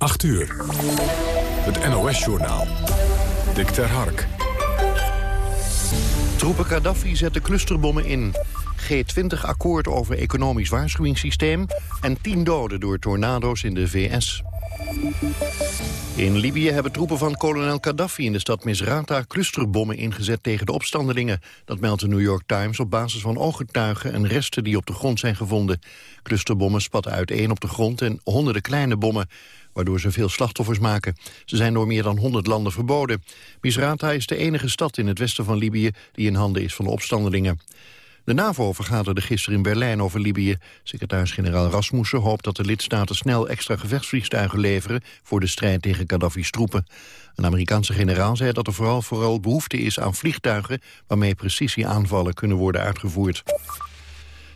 8 uur. Het NOS-journaal. Dick ter Hark. Troepen Gaddafi zetten clusterbommen in. G20-akkoord over economisch waarschuwingssysteem... en 10 doden door tornado's in de VS. In Libië hebben troepen van kolonel Gaddafi in de stad Misrata clusterbommen ingezet tegen de opstandelingen. Dat meldt de New York Times op basis van ooggetuigen en resten die op de grond zijn gevonden. Clusterbommen spatten uiteen op de grond en honderden kleine bommen waardoor ze veel slachtoffers maken. Ze zijn door meer dan 100 landen verboden. Misrata is de enige stad in het westen van Libië die in handen is van de opstandelingen. De NAVO vergaderde gisteren in Berlijn over Libië. Secretaris-generaal Rasmussen hoopt dat de lidstaten snel extra gevechtsvliegtuigen leveren voor de strijd tegen Gaddafi's troepen. Een Amerikaanse generaal zei dat er vooral, vooral behoefte is aan vliegtuigen waarmee precisieaanvallen kunnen worden uitgevoerd.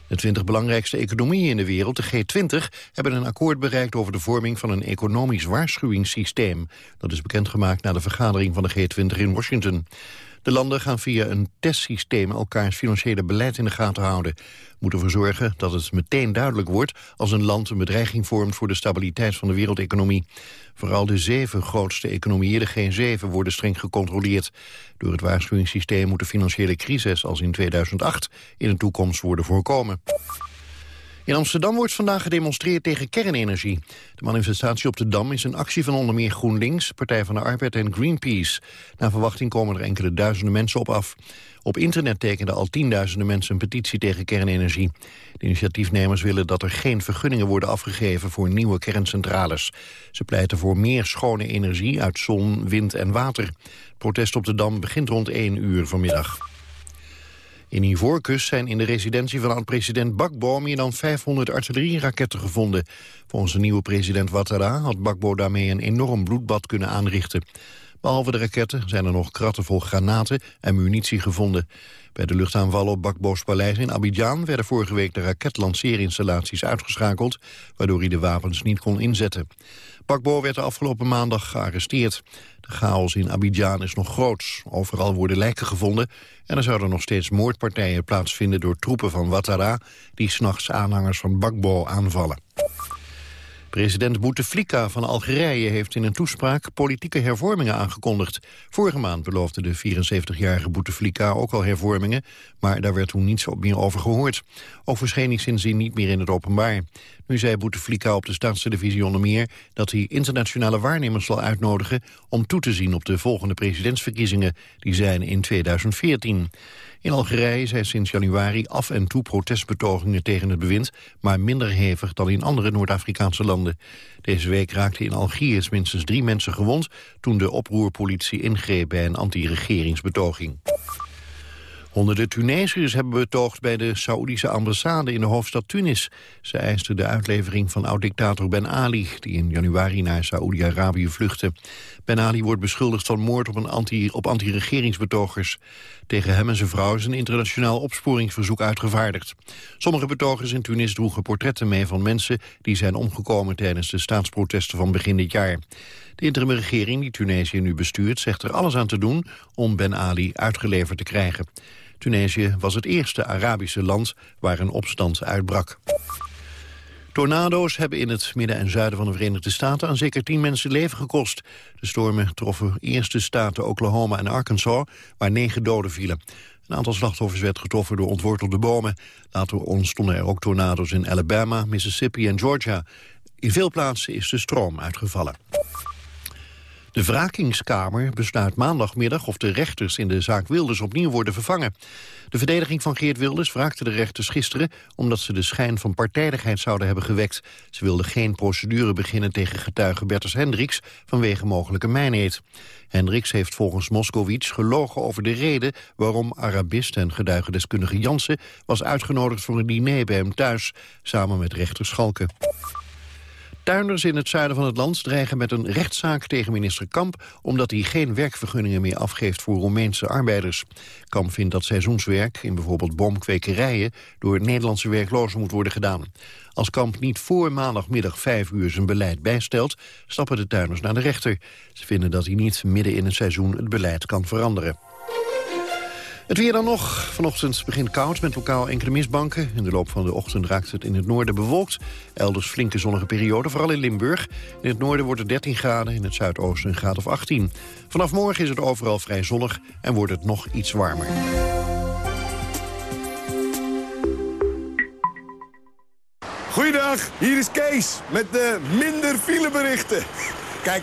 De 20 belangrijkste economieën in de wereld, de G20, hebben een akkoord bereikt over de vorming van een economisch waarschuwingssysteem. Dat is bekendgemaakt na de vergadering van de G20 in Washington. De landen gaan via een testsysteem elkaars financiële beleid in de gaten houden. Moeten ervoor zorgen dat het meteen duidelijk wordt als een land een bedreiging vormt voor de stabiliteit van de wereldeconomie. Vooral de zeven grootste economieën, de G7, worden streng gecontroleerd. Door het waarschuwingssysteem moet de financiële crisis als in 2008 in de toekomst worden voorkomen. In Amsterdam wordt vandaag gedemonstreerd tegen kernenergie. De manifestatie op de Dam is een actie van onder meer GroenLinks, Partij van de Arbeid en Greenpeace. Na verwachting komen er enkele duizenden mensen op af. Op internet tekenden al tienduizenden mensen een petitie tegen kernenergie. De initiatiefnemers willen dat er geen vergunningen worden afgegeven voor nieuwe kerncentrales. Ze pleiten voor meer schone energie uit zon, wind en water. Protest op de Dam begint rond 1 uur vanmiddag. In Ivoorkust zijn in de residentie van oud-president Bakbo meer dan 500 artillerieraketten gevonden. Volgens de nieuwe president Ouattara had Bakbo daarmee een enorm bloedbad kunnen aanrichten. Behalve de raketten zijn er nog kratten vol granaten en munitie gevonden. Bij de luchtaanvallen op Bakbo's paleis in Abidjan werden vorige week de raketlanceerinstallaties uitgeschakeld, waardoor hij de wapens niet kon inzetten. Bakbo werd de afgelopen maandag gearresteerd. De chaos in Abidjan is nog groot. Overal worden lijken gevonden en er zouden nog steeds moordpartijen plaatsvinden door troepen van Ouattara die s'nachts aanhangers van Bakbo aanvallen. President Bouteflika van Algerije heeft in een toespraak politieke hervormingen aangekondigd. Vorige maand beloofde de 74-jarige Bouteflika ook al hervormingen, maar daar werd toen niets meer over gehoord. Ook verscheen hij sindsdien niet meer in het openbaar. Nu zei Bouteflika op de staatstelevisie onder meer dat hij internationale waarnemers zal uitnodigen om toe te zien op de volgende presidentsverkiezingen, die zijn in 2014. In Algerije zijn sinds januari af en toe protestbetogingen tegen het bewind, maar minder hevig dan in andere Noord-Afrikaanse landen. Deze week raakten in Algiers minstens drie mensen gewond toen de oproerpolitie ingreep bij een anti-regeringsbetoging. Honderden Tunesiërs hebben betoogd bij de Saoedische ambassade in de hoofdstad Tunis. Ze eisten de uitlevering van oud-dictator Ben Ali, die in januari naar Saoedi-Arabië vluchtte. Ben Ali wordt beschuldigd van moord op, anti, op anti-regeringsbetogers. Tegen hem en zijn vrouw is een internationaal opsporingsverzoek uitgevaardigd. Sommige betogers in Tunis droegen portretten mee van mensen die zijn omgekomen tijdens de staatsprotesten van begin dit jaar. De interimregering die Tunesië nu bestuurt zegt er alles aan te doen om Ben Ali uitgeleverd te krijgen. Tunesië was het eerste Arabische land waar een opstand uitbrak. Tornado's hebben in het midden en zuiden van de Verenigde Staten aan zeker tien mensen leven gekost. De stormen troffen eerst de staten Oklahoma en Arkansas, waar negen doden vielen. Een aantal slachtoffers werd getroffen door ontwortelde bomen. Later ontstonden er ook tornado's in Alabama, Mississippi en Georgia. In veel plaatsen is de stroom uitgevallen. De wrakingskamer besluit maandagmiddag of de rechters in de zaak Wilders opnieuw worden vervangen. De verdediging van Geert Wilders wraakte de rechters gisteren omdat ze de schijn van partijdigheid zouden hebben gewekt. Ze wilden geen procedure beginnen tegen getuige Bertus Hendricks vanwege mogelijke mijnheid. Hendricks heeft volgens Moskowitz gelogen over de reden waarom Arabist en getuigendeskundige Jansen was uitgenodigd voor een diner bij hem thuis, samen met rechter Schalke. Tuinders in het zuiden van het land dreigen met een rechtszaak tegen minister Kamp... omdat hij geen werkvergunningen meer afgeeft voor Roemeense arbeiders. Kamp vindt dat seizoenswerk in bijvoorbeeld boomkwekerijen... door Nederlandse werklozen moet worden gedaan. Als Kamp niet voor maandagmiddag vijf uur zijn beleid bijstelt... stappen de tuinders naar de rechter. Ze vinden dat hij niet midden in het seizoen het beleid kan veranderen. Het weer dan nog. Vanochtend begint koud met lokaal enkele mistbanken. In de loop van de ochtend raakt het in het noorden bewolkt. Elders flinke zonnige periode, vooral in Limburg. In het noorden wordt het 13 graden, in het zuidoosten een graad of 18. Vanaf morgen is het overal vrij zonnig en wordt het nog iets warmer. Goeiedag, hier is Kees met de minder fileberichten. Kijk,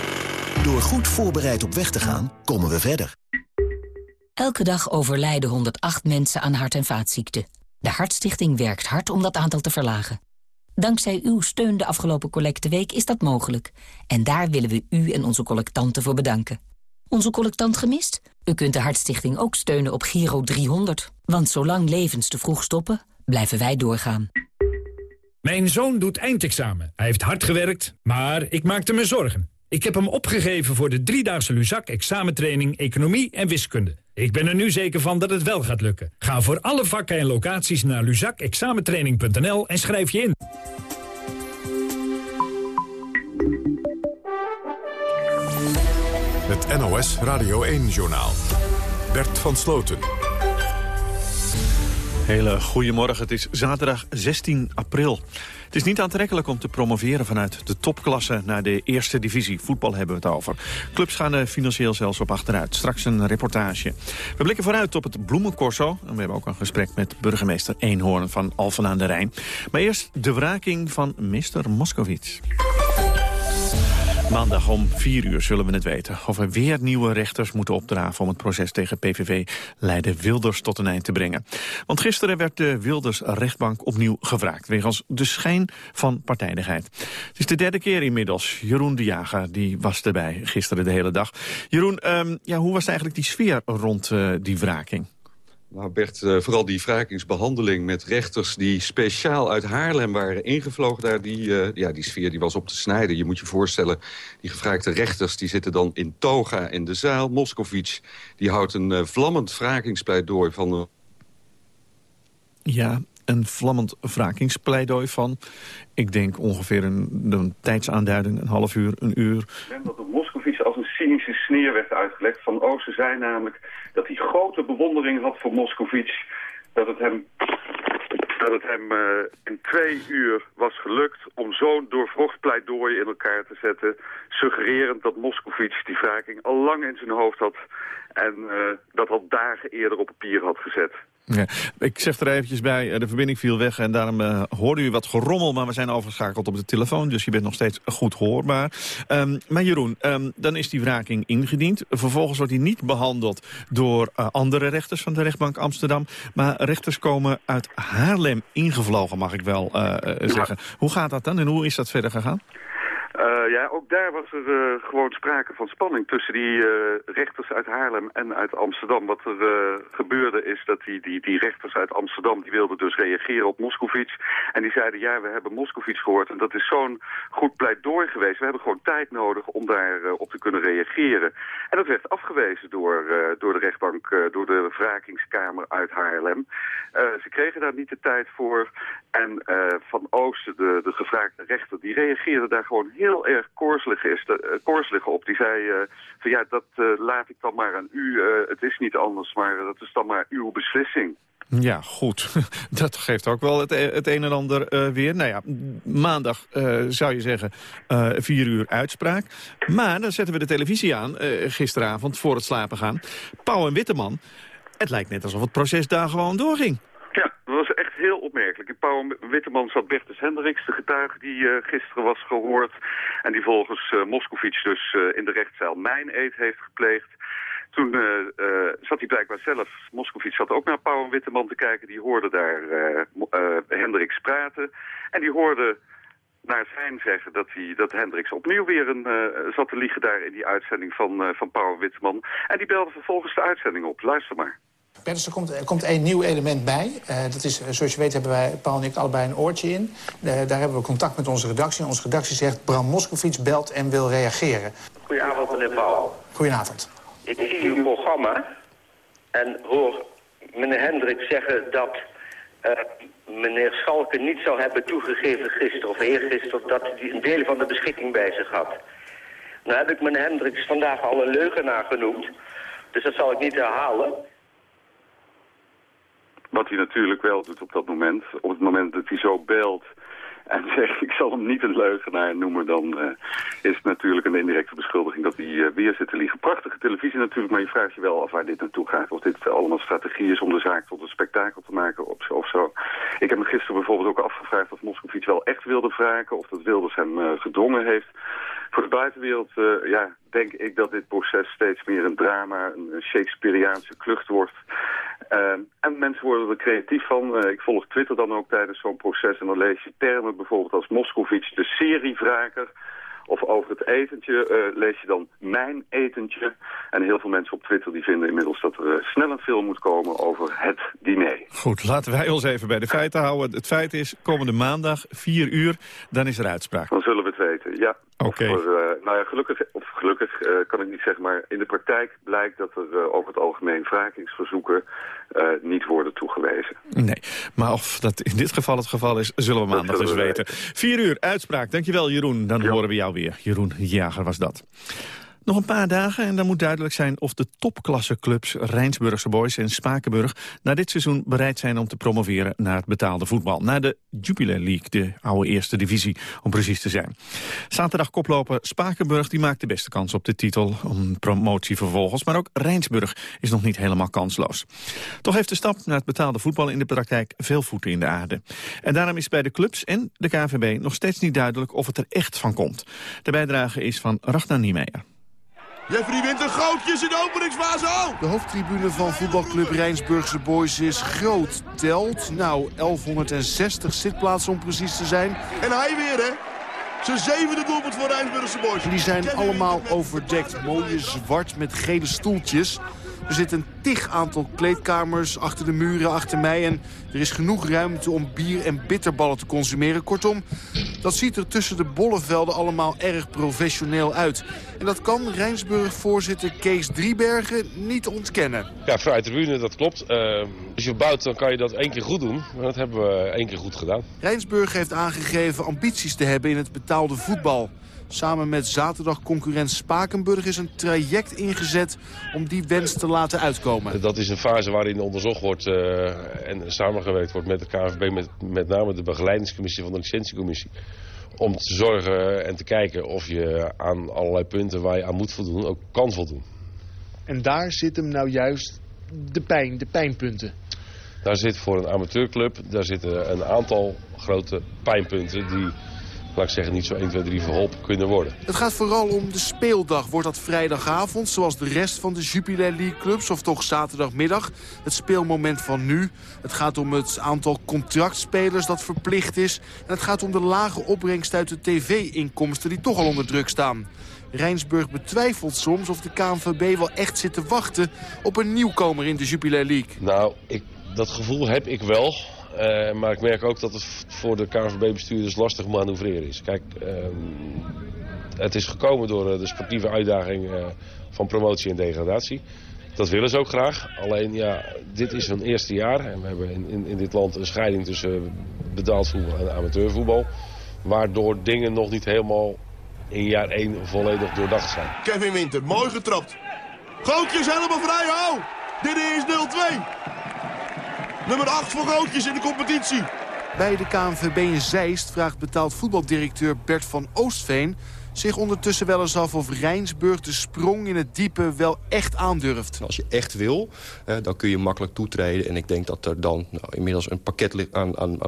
Door goed voorbereid op weg te gaan, komen we verder. Elke dag overlijden 108 mensen aan hart- en vaatziekten. De Hartstichting werkt hard om dat aantal te verlagen. Dankzij uw steun de afgelopen collecteweek is dat mogelijk. En daar willen we u en onze collectanten voor bedanken. Onze collectant gemist? U kunt de Hartstichting ook steunen op Giro 300. Want zolang levens te vroeg stoppen, blijven wij doorgaan. Mijn zoon doet eindexamen. Hij heeft hard gewerkt, maar ik maakte me zorgen. Ik heb hem opgegeven voor de driedaagse Luzak examentraining Economie en Wiskunde. Ik ben er nu zeker van dat het wel gaat lukken. Ga voor alle vakken en locaties naar luzakexamentraining.nl en schrijf je in. Het NOS Radio 1-journaal. Bert van Sloten. Hele goedemorgen, het is zaterdag 16 april. Het is niet aantrekkelijk om te promoveren vanuit de topklasse naar de eerste divisie. Voetbal hebben we het over. Clubs gaan er financieel zelfs op achteruit. Straks een reportage. We blikken vooruit op het Bloemencorso. En we hebben ook een gesprek met burgemeester Eenhoorn van Alphen aan de Rijn. Maar eerst de wraking van Mr. Moskowitz. Maandag om 4 uur zullen we het weten. Of er weer nieuwe rechters moeten opdraven om het proces tegen PVV-leider Wilders tot een eind te brengen. Want gisteren werd de Wilders-rechtbank opnieuw gevraagd... wegens de schijn van partijdigheid. Het is de derde keer inmiddels. Jeroen de Jager die was erbij gisteren de hele dag. Jeroen, um, ja, hoe was eigenlijk die sfeer rond uh, die wraking? Nou Bert, uh, vooral die wrakingsbehandeling met rechters die speciaal uit Haarlem waren ingevlogen daar, die, uh, ja, die sfeer die was op te snijden. Je moet je voorstellen, die gevraagde rechters die zitten dan in toga in de zaal. Moscovic die houdt een uh, vlammend wrakingspleidooi van... Ja, een vlammend wrakingspleidooi van, ik denk ongeveer een, een tijdsaanduiding, een half uur, een uur. Ik denk dat de Moscovic als een cynische sneer werd uitgelegd. Van Oosten zei namelijk dat hij grote bewondering had voor Moscovic. Dat het hem, dat het hem uh, in twee uur was gelukt om zo'n doorvrocht pleidooi in elkaar te zetten. Suggererend dat Moscovic die wraking al lang in zijn hoofd had. En uh, dat al dagen eerder op papier had gezet. Ja, ik zeg er eventjes bij, de verbinding viel weg en daarom uh, hoorde u wat gerommel, maar we zijn overgeschakeld op de telefoon, dus je bent nog steeds goed hoorbaar. Um, maar Jeroen, um, dan is die wraking ingediend. Vervolgens wordt die niet behandeld door uh, andere rechters van de rechtbank Amsterdam, maar rechters komen uit Haarlem ingevlogen, mag ik wel uh, zeggen. Hoe gaat dat dan en hoe is dat verder gegaan? Uh, ja, ook daar was er uh, gewoon sprake van spanning tussen die uh, rechters uit Haarlem en uit Amsterdam. Wat er gebeurde is dat die, die, die rechters uit Amsterdam, die wilden dus reageren op Moscovic. En die zeiden, ja, we hebben Moscovic gehoord en dat is zo'n goed pleidooi geweest. We hebben gewoon tijd nodig om daar op te kunnen reageren. En dat werd afgewezen door, door de rechtbank, door de wrakingskamer uit Haarlem. ze kregen daar niet de tijd voor. En Van Oosten, de, de gevraagde rechter, die reageerde daar gewoon heel erg korselig, is, uh, korselig op. Die zei uh, van ja, dat uh, laat ik dan maar aan u. het is niet anders, maar dat is dan maar uw beslissing. Ja, goed. Dat geeft ook wel het, het een en ander weer. Nou ja, maandag zou je zeggen vier uur uitspraak. Maar dan zetten we de televisie aan gisteravond voor het slapen gaan. Pauw en Witteman. Het lijkt net alsof het proces daar gewoon doorging. Ja, dat was echt In Pauw Witteman zat Bertus Hendricks, de getuige die uh, gisteren was gehoord... en die volgens uh, dus uh, in de rechtszaal mijn eet heeft gepleegd. Toen zat hij blijkbaar zelf, Moscovic zat ook naar Pauw Witteman te kijken... die hoorde daar Hendricks praten en die hoorde naar zijn zeggen dat, hij, dat Hendricks opnieuw weer een, zat te liegen daar in die uitzending van, van Pauw Witteman. En die belde vervolgens de uitzending op. Luister maar. Petters, er komt, er komt een nieuw element bij. Uh, dat is, zoals je weet hebben wij, Paul en ik, allebei een oortje in. Uh, daar hebben we contact met onze redactie. En onze redactie zegt, Bram Moskowitz belt en wil reageren. Goedenavond, meneer Paul. Goedenavond. Ik zie uw programma en hoor meneer Hendrik zeggen dat uh, meneer Schalke niet zou hebben toegegeven gisteren of eergisteren dat hij een deel van de beschikking bij zich had. Nou heb ik meneer Hendricks vandaag al een leugenaar genoemd, dus dat zal ik niet herhalen. Wat hij natuurlijk wel doet op dat moment, op het moment dat hij zo belt en zegt ik zal hem niet een leugenaar noemen, dan uh, is het natuurlijk een indirecte beschuldiging dat hij uh, weer zit te liegen. Prachtige televisie natuurlijk, maar je vraagt je wel af waar dit naartoe gaat. Of dit allemaal strategie is om de zaak tot een spektakel te maken. Of zo. Ik heb me gisteren bijvoorbeeld ook afgevraagd of Moskovits wel echt wilde vragen, of dat Wilders hem uh, gedwongen heeft. Voor de buitenwereld ja, denk ik dat dit proces steeds meer een drama, een Shakespeareaanse klucht wordt. Uh, en mensen worden er creatief van. Uh, ik volg Twitter dan ook tijdens zo'n proces en dan lees je termen bijvoorbeeld als Moskovits de serievraker. Of over het etentje uh, lees je dan mijn etentje. En heel veel mensen op Twitter die vinden inmiddels dat er uh, snel een film moet komen over het diner. Goed, laten wij ons even bij de feiten houden. Het feit is, komende maandag, 4 uur, dan is er uitspraak. Dan zullen we het weten, ja. Oké. Okay. Uh, nou ja, gelukkig, of gelukkig kan ik niet zeggen, maar in de praktijk blijkt dat er over het algemeen wrakingsverzoeken niet worden toegewezen. Nee, maar of dat in dit geval het geval is, zullen we maandag dus weten. 4 uur, uitspraak. Dankjewel Jeroen, dan ja. horen we jou weer. Jeroen Jager was dat. Nog een paar dagen en dan moet duidelijk zijn of de topklasseclubs Rijnsburgse Boys en Spakenburg na dit seizoen bereid zijn om te promoveren naar het betaalde voetbal. Naar de Jupiler League, de oude eerste divisie om precies te zijn. Zaterdag koploper Spakenburg die maakt de beste kans op de titel om promotie vervolgens. Maar ook Rijnsburg is nog niet helemaal kansloos. Toch heeft de stap naar het betaalde voetbal in de praktijk veel voeten in de aarde. En daarom is bij de clubs en de KVB nog steeds niet duidelijk of het er echt van komt. De bijdrage is van Ragnar Niemeyer. Jeffrey wint een gootjes in de openingsfase. Oh! De hoofdtribune van voetbalclub Rijnsburgse Boys is groot. Telt, nou, 1160 zitplaatsen om precies te zijn. En hij weer, hè? Zijn zevende doelpunt voor Rijnsburgse Boys. Die zijn allemaal overdekt. Mooie zwart met gele stoeltjes. Er zit een tig aantal kleedkamers achter de muren achter mij. En er is genoeg ruimte om bier en bitterballen te consumeren. Kortom, dat ziet er tussen de bollevelden allemaal erg professioneel uit. En dat kan Rijnsburg-voorzitter Kees Driebergen niet ontkennen. Ja, vrije tribune, dat klopt. Uh, als je bouwt, dan kan je dat één keer goed doen. Maar dat hebben we één keer goed gedaan. Rijnsburg heeft aangegeven ambities te hebben in het betaalde voetbal. Samen met zaterdag concurrent Spakenburg is een traject ingezet om die wens te laten uitkomen. Dat is een fase waarin onderzocht wordt uh, en samengewerkt wordt met de KNVB, met, met name de begeleidingscommissie van de licentiecommissie. Om te zorgen en te kijken of je aan allerlei punten waar je aan moet voldoen ook kan voldoen. En daar zit hem nou juist de pijn, de pijnpunten. Daar zit voor een amateurclub, daar zitten een aantal grote pijnpunten die laat ik zeggen, niet zo 1, 2, 3 verholpen kunnen worden. Het gaat vooral om de speeldag. Wordt dat vrijdagavond, zoals de rest van de Jupiler League clubs... of toch zaterdagmiddag, het speelmoment van nu. Het gaat om het aantal contractspelers dat verplicht is. En het gaat om de lage opbrengst uit de tv-inkomsten... die toch al onder druk staan. Rijnsburg betwijfelt soms of de KNVB wel echt zit te wachten... op een nieuwkomer in de Jupiler League. Nou, ik, dat gevoel heb ik wel... Uh, maar ik merk ook dat het voor de KNVB-bestuurders lastig manoeuvreren is. Kijk, uh, het is gekomen door uh, de sportieve uitdaging van promotie en degradatie. Dat willen ze ook graag. Alleen, ja, dit is hun eerste jaar. En we hebben in, in, in dit land een scheiding tussen betaald voetbal en amateurvoetbal. Waardoor dingen nog niet helemaal in jaar 1 volledig doordacht zijn. Kevin Winter, mooi getrapt. Gootjes helemaal vrij, hou! Dit is 0-2. Nummer 8 voor Roodjes in de competitie. Bij de KNVB in Zeist vraagt betaald voetbaldirecteur Bert van Oostveen zich ondertussen wel eens af of Rijnsburg de sprong in het diepe wel echt aandurft. Als je echt wil, dan kun je makkelijk toetreden. En ik denk dat er dan nou, inmiddels een pakket aan, aan,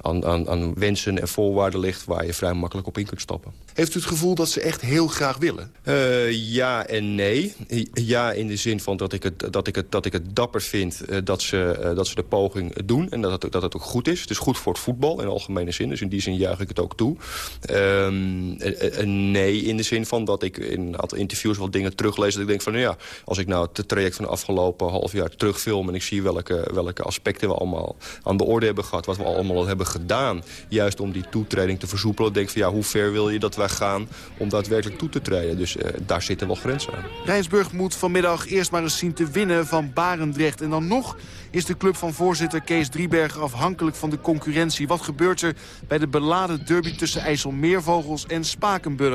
aan, aan, aan wensen en voorwaarden ligt... waar je vrij makkelijk op in kunt stappen. Heeft u het gevoel dat ze echt heel graag willen? Uh, ja en nee. Ja in de zin van dat ik het, dat ik het, dat ik het dapper vind uh, dat, ze, uh, dat ze de poging doen. En dat het, dat het ook goed is. Het is goed voor het voetbal in algemene zin. Dus in die zin juich ik het ook toe. Um, Nee, in de zin van dat ik in een aantal interviews wat dingen teruglees... dat ik denk van, nou ja, als ik nou het traject van de afgelopen half jaar terugfilm... en ik zie welke, welke aspecten we allemaal aan de orde hebben gehad... wat we allemaal hebben gedaan, juist om die toetreding te versoepelen... denk van, ja, hoe ver wil je dat wij gaan om daadwerkelijk toe te treden? Dus uh, daar zitten wel grenzen aan. Rijnsburg moet vanmiddag eerst maar eens zien te winnen van Barendrecht. En dan nog is de club van voorzitter Kees Driebergen afhankelijk van de concurrentie. Wat gebeurt er bij de beladen derby tussen IJsselmeervogels en Spakenburg?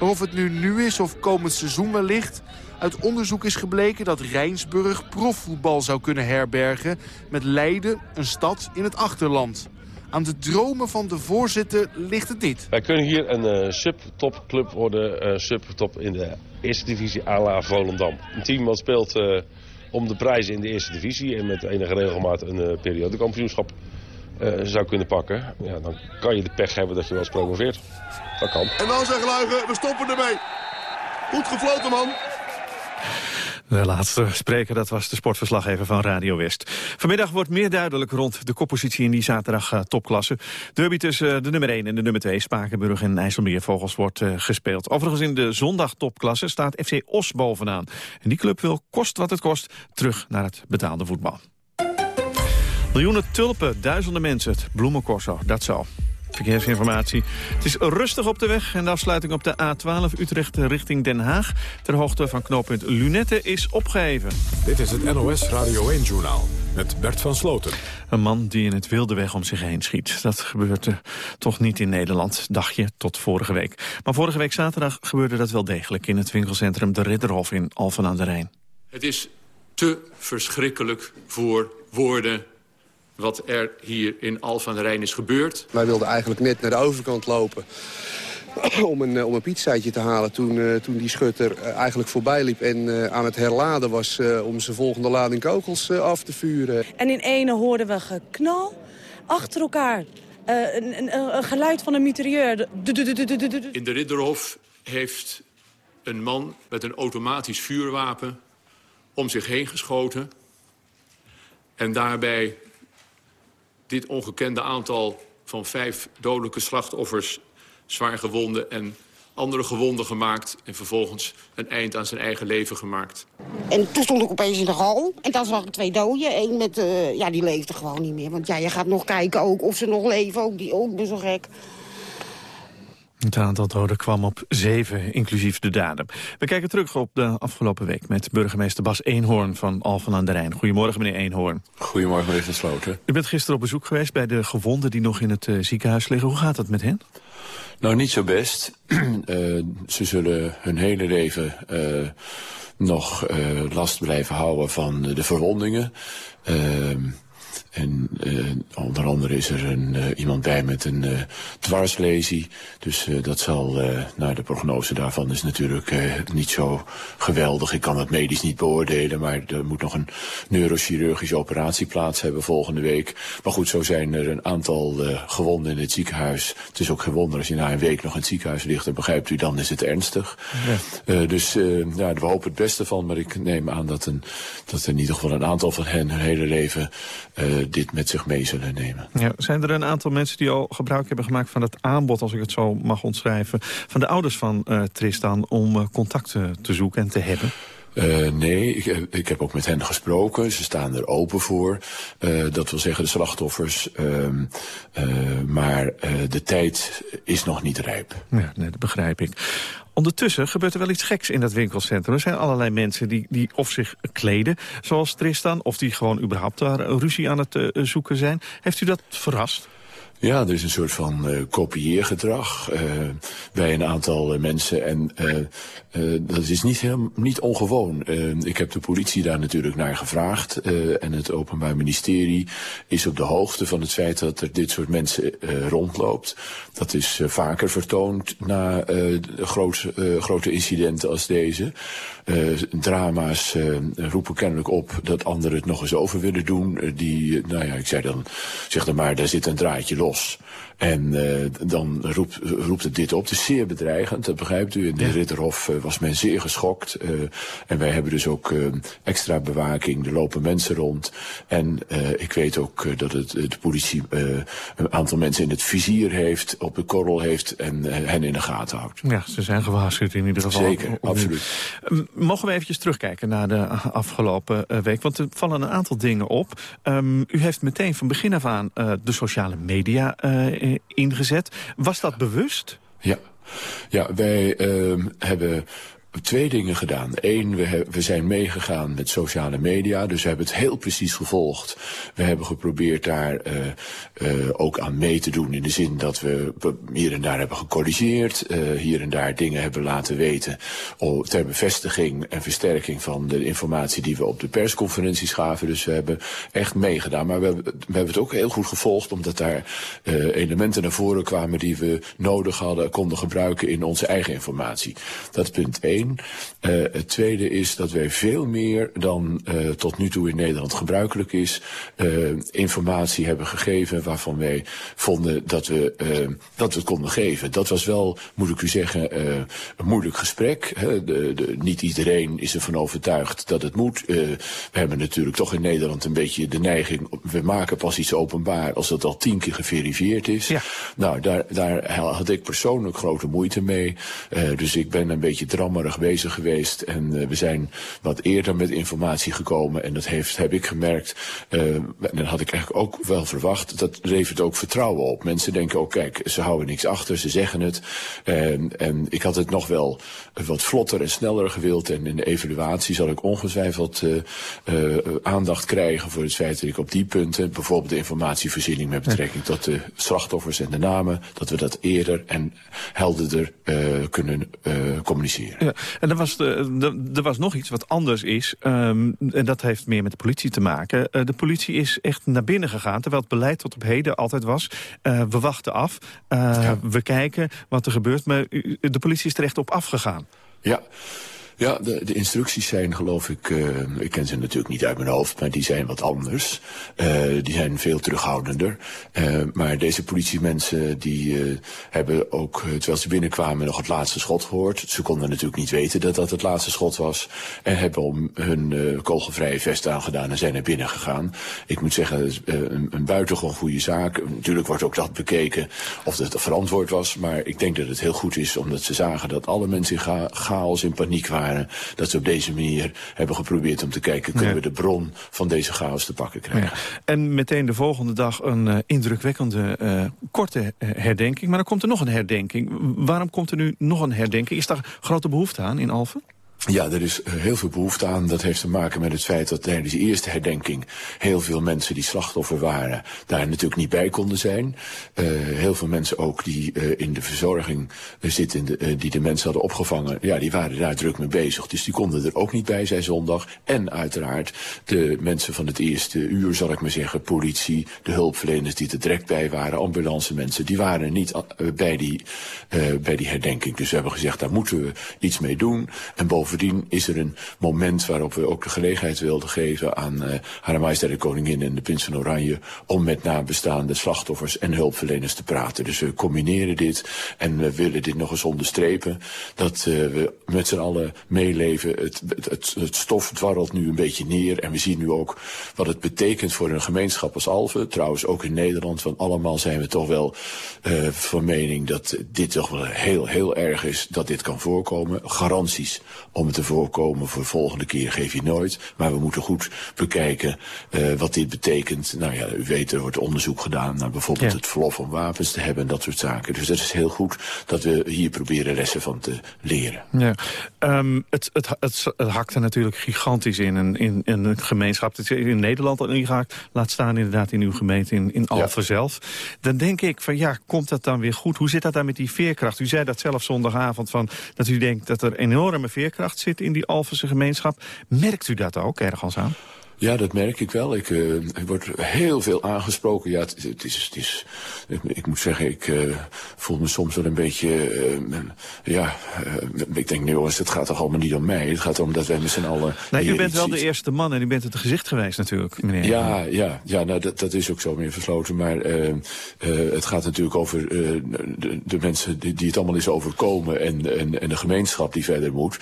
Maar of het nu nu is of komend seizoen wellicht... Uit onderzoek is gebleken dat Rijnsburg profvoetbal zou kunnen herbergen... met Leiden, een stad in het achterland. Aan de dromen van de voorzitter ligt het niet. Wij kunnen hier een uh, subtopclub worden, uh, subtop in de eerste divisie à la Volendam. Een team wat speelt uh, om de prijzen in de eerste divisie... en met enige regelmaat een periodekampioenschap zou kunnen pakken. Ja, dan kan je de pech hebben dat je wel eens promoveert. Dat kan. En dan zeggen luigen, we stoppen ermee. Goed gefloten, man. De laatste spreker, dat was de sportverslaggever van Radio West. Vanmiddag wordt meer duidelijk rond de koppositie in die zaterdag uh, topklasse. Derby tussen uh, de nummer 1 en de nummer 2, Spakenburg en IJsselmeervogels, wordt uh, gespeeld. Overigens in de zondag topklasse staat FC Os bovenaan. En die club wil, kost wat het kost, terug naar het betaalde voetbal. Miljoenen tulpen, duizenden mensen, het bloemencorso, dat zo. Verkeersinformatie. Het is rustig op de weg en de afsluiting op de A12 Utrecht richting Den Haag... ter hoogte van knooppunt Lunette is opgeheven. Dit is het NOS Radio 1-journaal met Bert van Sloten. Een man die in het wilde weg om zich heen schiet. Dat gebeurt uh, toch niet in Nederland, dacht je, tot vorige week. Maar vorige week zaterdag gebeurde dat wel degelijk... in het winkelcentrum De Ridderhof in Alphen aan de Rijn. Het is te verschrikkelijk voor woorden wat er hier in Alphen aan de Rijn is gebeurd. Wij wilden eigenlijk net naar de overkant lopen om een, eh, om een pizzaatje te halen toen, uh, toen die schutter uh, eigenlijk voorbij liep en uh, aan het herladen was om zijn volgende lading kogels af te vuren. En in ene hoorden we geknal achter elkaar. Een, een, een, geluid van een mitrailleur. In de Ridderhof heeft een man met een automatisch vuurwapen om zich heen geschoten. En daarbij dit ongekende aantal van vijf dodelijke slachtoffers... zwaar gewonden en andere gewonden gemaakt... en vervolgens een eind aan zijn eigen leven gemaakt. En toen stond ik opeens in de hal. En dan zag ik twee doden. Eén met, uh, ja, die leefde gewoon niet meer. Want ja, je gaat nog kijken ook of ze nog leven. Ook die ook, dus zo gek. Het aantal doden kwam op zeven, inclusief de daden. We kijken terug op de afgelopen week met burgemeester Bas Eenhoorn van Alphen aan de Rijn. Goedemorgen, meneer Eenhoorn. Goedemorgen, meneer Van Sloten. U bent gisteren op bezoek geweest bij de gewonden die nog in het uh, ziekenhuis liggen. Hoe gaat het met hen? Nou, niet zo best. uh, ze zullen hun hele leven uh, nog last blijven houden van de verwondingen. En uh, onder andere is er een, uh, iemand bij met een uh, dwarslesie. Dus dat zal, nou de prognose daarvan is natuurlijk niet zo geweldig. Ik kan het medisch niet beoordelen, maar er moet nog een neurochirurgische operatie plaats hebben volgende week. Maar goed, zo zijn er een aantal gewonden in het ziekenhuis. Het is ook geen wonder als je na een week nog in het ziekenhuis ligt, dan begrijpt u, dan is het ernstig. Ja. dus ja, we hopen het beste van, maar ik neem aan dat, een, dat er in ieder geval een aantal van hen hun hele leven dit met zich mee zullen nemen. Ja, zijn er een aantal mensen die al gebruik hebben gemaakt van het aanbod, als ik het zo mag omschrijven, van de ouders van uh, Tristan om uh, contact te zoeken en te hebben? Uh, nee, ik, ik, heb ook met hen gesproken. Ze staan er open voor. Uh, dat wil zeggen de slachtoffers. Uh, maar de tijd is nog niet rijp. Ja, nee, dat begrijp ik. Ondertussen gebeurt er wel iets geks in dat winkelcentrum. Er zijn allerlei mensen die, die of zich kleden zoals Tristan... of die gewoon überhaupt daar ruzie aan het uh, zoeken zijn. Heeft u dat verrast? Ja, er is een soort van uh, kopieergedrag uh, bij een aantal mensen. En dat is niet, heel, niet ongewoon. ik heb de politie daar natuurlijk naar gevraagd. en het Openbaar Ministerie is op de hoogte van het feit dat er dit soort mensen rondloopt. Dat is vaker vertoond na grote incidenten als deze. drama's roepen kennelijk op dat anderen het nog eens over willen doen. die, nou ja, ik zei dan, zeg dan maar, daar zit een draadje los. En uh, dan roept, roept het dit op. Het is zeer bedreigend, dat begrijpt u. In de ja. Ritterhof uh, was men zeer geschokt. en wij hebben dus ook extra bewaking. Er lopen mensen rond. En ik weet ook dat het, de politie een aantal mensen in het vizier heeft, op de korrel heeft en hen in de gaten houdt. Ja, ze zijn gewaarschuwd in ieder geval. Zeker, absoluut. Mogen we eventjes terugkijken naar de afgelopen week? Want er vallen een aantal dingen op. Um, u heeft meteen van begin af aan de sociale media ingezet. Was dat bewust? Ja, ja wij uh, hebben twee dingen gedaan. Eén, we, we zijn meegegaan met sociale media, dus we hebben het heel precies gevolgd. We hebben geprobeerd daar uh, uh, ook aan mee te doen in de zin dat we hier en daar hebben gecorrigeerd, uh, hier en daar dingen hebben laten weten ter bevestiging en versterking van de informatie die we op de persconferenties gaven. Dus we hebben echt meegedaan, maar we hebben, we hebben het ook heel goed gevolgd omdat daar elementen naar voren kwamen die we nodig hadden, konden gebruiken in onze eigen informatie. Dat is punt één. Uh, het tweede is dat wij veel meer dan uh, tot nu toe in Nederland gebruikelijk is... Uh, informatie hebben gegeven waarvan wij vonden dat we, dat we het konden geven. Dat was wel, moet ik u zeggen, een moeilijk gesprek. Hè. De, de, niet iedereen is ervan overtuigd dat het moet. we hebben natuurlijk toch in Nederland een beetje de neiging... we maken pas iets openbaar als dat al tien keer geverifieerd is. Ja. Nou, daar, daar had ik persoonlijk grote moeite mee. dus ik ben een beetje drammerig bezig geweest. En uh, we zijn wat eerder met informatie gekomen. En dat heeft, heb ik gemerkt, uh, en dat had ik eigenlijk ook wel verwacht, dat levert ook vertrouwen op. Mensen denken ook, kijk, ze houden niks achter, ze zeggen het. En, en ik had het nog wel wat vlotter en sneller gewild. En in de evaluatie zal ik ongetwijfeld uh, aandacht krijgen voor het feit dat ik op die punten, bijvoorbeeld de informatievoorziening met betrekking tot de slachtoffers en de namen, dat we dat eerder en helderder kunnen communiceren. En er was, de, de, er was nog iets wat anders is. Um, en dat heeft meer met de politie te maken. Uh, de politie is echt naar binnen gegaan. Terwijl het beleid tot op heden altijd was. Uh, we wachten af. Ja. We kijken wat er gebeurt. Maar de politie is er echt op afgegaan. Ja. Ja, de, de instructies zijn geloof ik, uh, ik ken ze natuurlijk niet uit mijn hoofd, maar die zijn wat anders. Uh, die zijn veel terughoudender. Uh, maar deze politiemensen die hebben ook, terwijl ze binnenkwamen, nog het laatste schot gehoord. Ze konden natuurlijk niet weten dat dat het laatste schot was. En hebben om hun kogelvrije vest aangedaan en zijn naar binnen gegaan. Ik moet zeggen, een, een buitengewoon goede zaak. Natuurlijk wordt ook dat bekeken of het verantwoord was. Maar ik denk dat het heel goed is, omdat ze zagen dat alle mensen in chaos, in paniek waren dat ze op deze manier hebben geprobeerd om te kijken... kunnen ja. we de bron van deze chaos te pakken krijgen. Ja. En meteen de volgende dag een uh, indrukwekkende uh, korte herdenking. Maar dan komt er nog een herdenking. Waarom komt er nu nog een herdenking? Is daar grote behoefte aan in Alphen? Ja, er is heel veel behoefte aan. Dat heeft te maken met het feit dat tijdens de eerste herdenking... heel veel mensen die slachtoffer waren daar natuurlijk niet bij konden zijn. Uh, heel veel mensen ook die uh, in de verzorging zitten... Die de mensen hadden opgevangen, ja, die waren daar druk mee bezig. Dus die konden er ook niet bij zijn zondag. En uiteraard de mensen van het eerste uur, zal ik maar zeggen... politie, de hulpverleners die er direct bij waren... ambulance mensen, die waren niet bij, die, bij die herdenking. Dus we hebben gezegd, daar moeten we iets mee doen. En boven bovendien is er een moment waarop we ook de gelegenheid wilden geven aan uh, Hare Majesteit de Koningin en de Prins van Oranje om met nabestaande slachtoffers en hulpverleners te praten. Dus we combineren dit en we willen dit nog eens onderstrepen dat uh, we met z'n allen meeleven. Het, het, het, stof dwarrelt nu een beetje neer en we zien nu ook wat het betekent voor een gemeenschap als Alphen. Trouwens ook in Nederland, want allemaal zijn we toch wel uh, van mening dat dit toch wel heel, heel erg is dat dit kan voorkomen. Garanties om het te voorkomen voor de volgende keer geef je nooit. Maar we moeten goed bekijken uh, wat dit betekent. Nou ja, u weet, er wordt onderzoek gedaan naar bijvoorbeeld ja. het verlof om wapens te hebben en dat soort zaken. Dus dat is heel goed dat we hier proberen lessen van te leren. Ja. Um, het, het, het, het hakt er natuurlijk gigantisch in, in, in, in een gemeenschap. Het is in Nederland al ingehakt, laat staan inderdaad in uw gemeente in, in Alphen ja. zelf. Dan denk ik van ja, komt dat dan weer goed? Hoe zit dat dan met die veerkracht? U zei dat zelf zondagavond, van, dat u denkt dat er enorme veerkracht zit in die Alphense gemeenschap. Merkt u dat ook ergens aan? Ja, dat merk ik wel. Ik, uh, ik word heel veel aangesproken. Ja, het, het is, het is, ik moet zeggen, ik uh, voel me soms wel een beetje... Uh, ja, ik denk, nee jongens, het gaat toch allemaal niet om mij. Het gaat erom dat wij met z'n allen... Nee, u bent wel de eerste man en u bent het gezicht geweest natuurlijk, meneer. Ja, ja, ja nou, dat, dat is ook zo, meneer Versloten. Maar het gaat natuurlijk over de, de, mensen die, die, het allemaal is overkomen... En, en, en de gemeenschap die verder moet.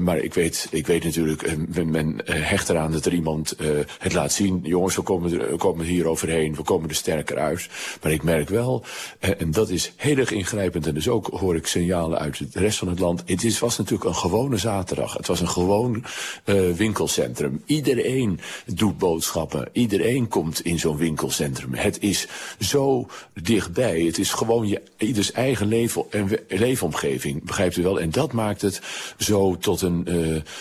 maar ik weet, ik weet natuurlijk, men, men hecht eraan dat er iemand uh, het laat zien. Jongens, we komen, komen hier overheen, we komen er sterker uit. Maar ik merk wel, uh, en dat is heel erg ingrijpend... en dus ook hoor ik signalen uit de rest van het land... het is, was natuurlijk een gewone zaterdag. Het was een gewoon uh, winkelcentrum. Iedereen doet boodschappen. Iedereen komt in zo'n winkelcentrum. Het is zo dichtbij. Het is gewoon je, ieders eigen leven, en leefomgeving, begrijpt u wel? En dat maakt het zo tot, een,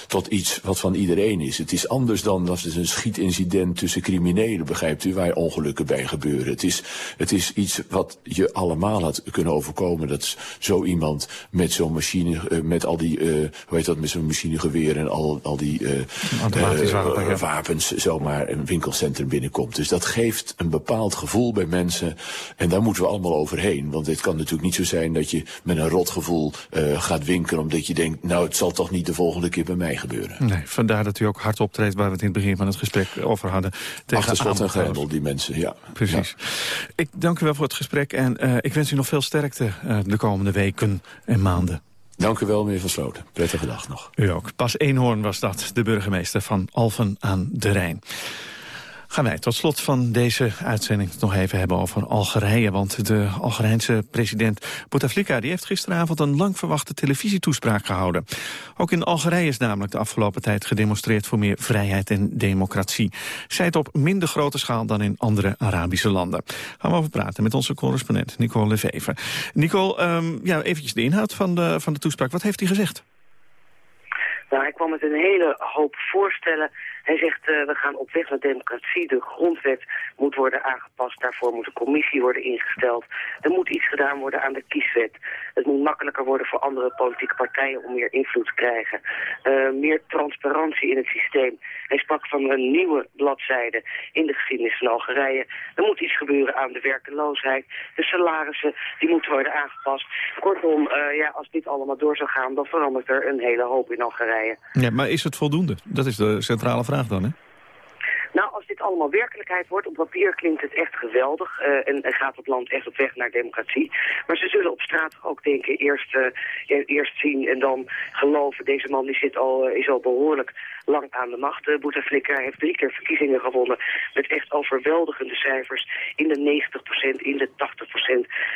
tot iets wat van iedereen is. Het is anders dan dat is een schietincident tussen criminelen, begrijpt u, waar ongelukken bij gebeuren. Het is, het is iets wat je allemaal had kunnen overkomen. Dat zo iemand met zo'n machine, uh, met al die, uh, hoe heet dat, met zo'n machinegeweer en al, al die uh, wapens zomaar een winkelcentrum binnenkomt. Dus dat geeft een bepaald gevoel bij mensen en daar moeten we allemaal overheen. Want het kan natuurlijk niet zo zijn dat je met een rotgevoel gaat winkelen omdat je denkt, nou het zal toch niet de volgende keer bij mij gebeuren. Nee, vandaar dat u ook hard optreedt waar we het in het begin van het gesprek over hadden. Tegen Achter en grendel, die mensen, ja. Precies. Ik dank u wel voor het gesprek en uh, ik wens u nog veel sterkte uh, de komende weken en maanden. Dank u wel, meneer Van Sloten. Prettige dag nog. U ook. Pas Eenhoorn was dat, de burgemeester van Alphen aan de Rijn gaan wij tot slot van deze uitzending nog even hebben over Algerije. Want de Algerijnse president Bouteflika die heeft gisteravond een lang verwachte televisietoespraak gehouden. Ook in Algerije is namelijk de afgelopen tijd gedemonstreerd voor meer vrijheid en democratie. Zij het op minder grote schaal dan in andere Arabische landen. Gaan we over praten met onze correspondent Nicole Lefever. Nicole, um, ja, eventjes de inhoud van de, van de toespraak. Wat heeft hij gezegd? Nou, hij kwam met een hele hoop voorstellen hij zegt, uh, we gaan op weg naar democratie. De grondwet moet worden aangepast. Daarvoor moet een commissie worden ingesteld. Er moet iets gedaan worden aan de kieswet. Het moet makkelijker worden voor andere politieke partijen om meer invloed te krijgen. Uh, meer transparantie in het systeem. Hij sprak van een nieuwe bladzijde in de geschiedenis van Algerije. Er moet iets gebeuren aan de werkeloosheid. De salarissen, die moeten worden aangepast. Kortom, uh, ja, als dit allemaal door zou gaan, dan verandert er een hele hoop in Algerije. Ja, maar is het voldoende? Dat is de centrale vraag dan, hè? Nou, als dit allemaal werkelijkheid wordt, op papier klinkt het echt geweldig. Uh, en, gaat het land echt op weg naar democratie. Maar ze zullen op straat ook denken, eerst, uh, eerst zien en dan geloven. Deze man die zit al, uh, is al behoorlijk lang aan de macht. Uh, Bouteflika heeft drie keer verkiezingen gewonnen met echt overweldigende cijfers. In de 90%, in de 80%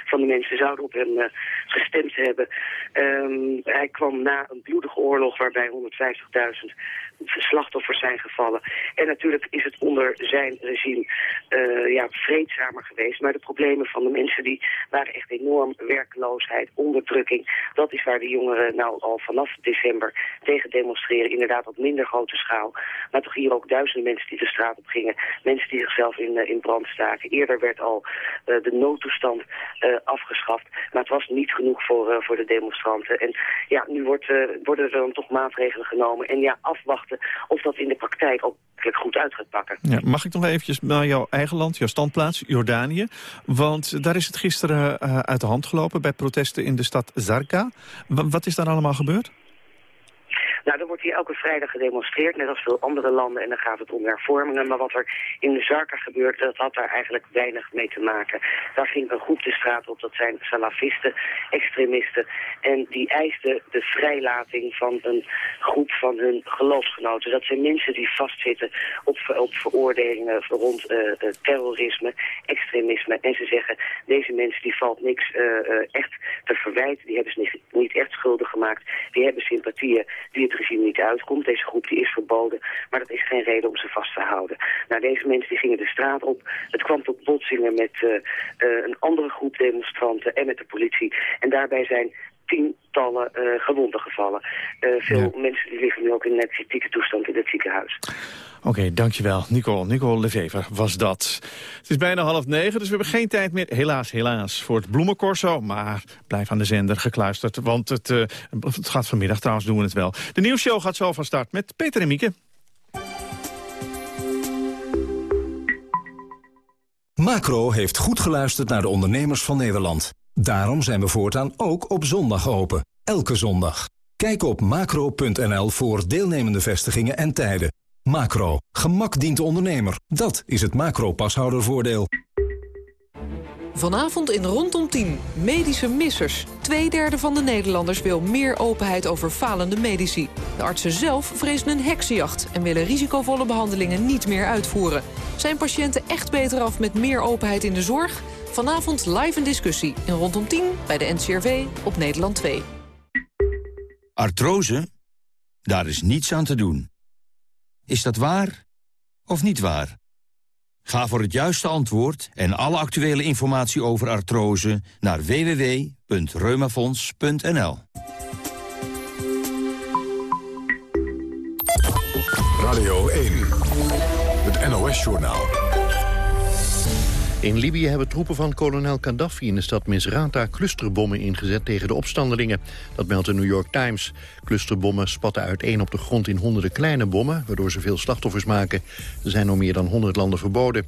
van de mensen zouden op hem gestemd hebben. Um, hij kwam na een bloedige oorlog waarbij 150.000 slachtoffers zijn gevallen. En natuurlijk is het onder zijn regime uh, ja, vreedzamer geweest. Maar de problemen van de mensen die waren echt enorm. Werkloosheid, onderdrukking. Dat is waar de jongeren nou al vanaf december tegen demonstreren. Inderdaad op minder grote schaal. Maar toch hier ook duizenden mensen die de straat op gingen. Mensen die zichzelf in, uh, in brand staken. Eerder werd al uh, de noodtoestand afgeschaft. Maar het was niet genoeg voor, voor de demonstranten. En ja, nu wordt, worden er dan toch maatregelen genomen. En ja, afwachten of dat in de praktijk ook goed uit gaat pakken. Ja, mag ik nog eventjes naar jouw eigen land, jouw standplaats, Jordanië? Want daar is het gisteren uh, uit de hand gelopen bij protesten in de stad Zarqa. Wat is daar allemaal gebeurd? Nou, er wordt hier elke vrijdag gedemonstreerd, net als veel andere landen. En dan gaat het om hervormingen. Maar wat er in de Zarka gebeurt, dat had daar eigenlijk weinig mee te maken. Daar ging een groep de straat op, dat zijn salafisten, extremisten. En die eisten de vrijlating van een groep van hun geloofsgenoten. Dat zijn mensen die vastzitten op, op veroordelingen rond uh, terrorisme, extremisme. En ze zeggen, deze mensen die valt niks uh, echt te verwijten. Die hebben ze niet, niet echt schuldig gemaakt. Die hebben sympathieën die het regime niet uitkomt. Deze groep die is verboden, maar dat is geen reden om ze vast te houden. Nou, deze mensen die gingen de straat op. Het kwam tot botsingen met uh, uh, een andere groep demonstranten en met de politie. En daarbij zijn tientallen eh, gewonden gevallen. Eh, veel mensen die liggen nu ook in een kritieke toestand in het ziekenhuis. Oké, dankjewel. Nicole, Nicole Levever was dat. Het is bijna half negen, dus we hebben geen tijd meer. Helaas, helaas, voor het bloemencorso. Maar blijf aan de zender gekluisterd, want het, eh, het gaat vanmiddag trouwens doen we het wel. De nieuwsshow gaat zo van start met Peter en Mieke. Macro heeft goed geluisterd naar de ondernemers van Nederland. Daarom zijn we voortaan ook op zondag open. Elke zondag. Kijk op macro.nl voor deelnemende vestigingen en tijden. Macro. Gemak dient de ondernemer. Dat is het macro-pashoudervoordeel. Vanavond in Rondom 10. Medische missers. Tweederde van de Nederlanders wil meer openheid over falende medici. De artsen zelf vrezen een heksenjacht... en willen risicovolle behandelingen niet meer uitvoeren. Zijn patiënten echt beter af met meer openheid in de zorg? Vanavond live een discussie in Rondom 10 bij de NCRV op Nederland 2. Artrose? Daar is niets aan te doen. Is dat waar of niet waar? Ga voor het juiste antwoord en alle actuele informatie over artrose naar www.reumafonds.nl. Radio 1, het NOS-journaal. In Libië hebben troepen van kolonel Gaddafi in de stad Misrata clusterbommen ingezet tegen de opstandelingen. Dat meldt de New York Times. Clusterbommen spatten uiteen op de grond in honderden kleine bommen, waardoor ze veel slachtoffers maken. Er zijn nog meer dan 100 landen verboden.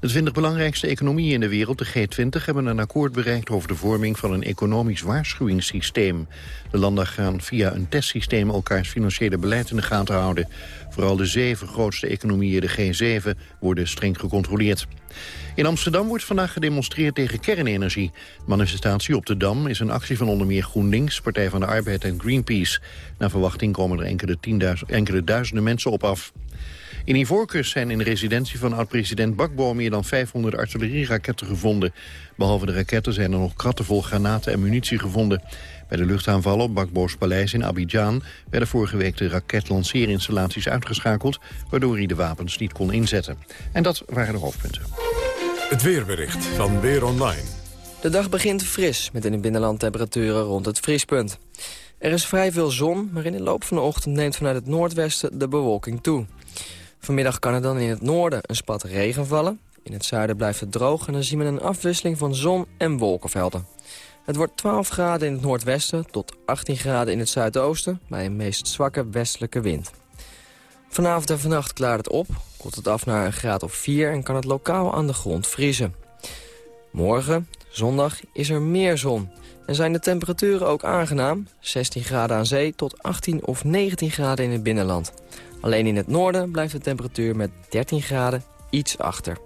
De 20 belangrijkste economieën in de wereld, de G20, hebben een akkoord bereikt over de vorming van een economisch waarschuwingssysteem. De landen gaan via een testsysteem elkaars financiële beleid in de gaten houden. Vooral de zeven grootste economieën, de G7, worden streng gecontroleerd. In Amsterdam wordt vandaag gedemonstreerd tegen kernenergie. Manifestatie op de Dam is een actie van onder meer GroenLinks... Partij van de Arbeid en Greenpeace. Naar verwachting komen er enkele, enkele duizenden mensen op af. In Ivoorkust zijn in de residentie van oud-president Bakbo... meer dan 500 artillerieraketten gevonden. Behalve de raketten zijn er nog kratten vol granaten en munitie gevonden. Bij de luchtaanvallen op Bakbo's paleis in Abidjan... werden vorige week de raketlanceerinstallaties uitgeschakeld... waardoor hij de wapens niet kon inzetten. En dat waren de hoofdpunten. Het weerbericht van Weer Online. De dag begint fris, met in het binnenland temperaturen rond het vriespunt. Er is vrij veel zon, maar in de loop van de ochtend neemt vanuit het noordwesten de bewolking toe. Vanmiddag kan er dan in het noorden een spat regen vallen. In het zuiden blijft het droog en dan zien we een afwisseling van zon en wolkenvelden. Het wordt 12 graden in het noordwesten tot 18 graden in het zuidoosten... bij een meest zwakke westelijke wind. Vanavond en vannacht klaart het op, koelt het af naar een graad of 4... en kan het lokaal aan de grond vriezen. Morgen, zondag, is er meer zon. En zijn de temperaturen ook aangenaam. 16 graden aan zee tot 18 of 19 graden in het binnenland. Alleen in het noorden blijft de temperatuur met 13 graden iets achter.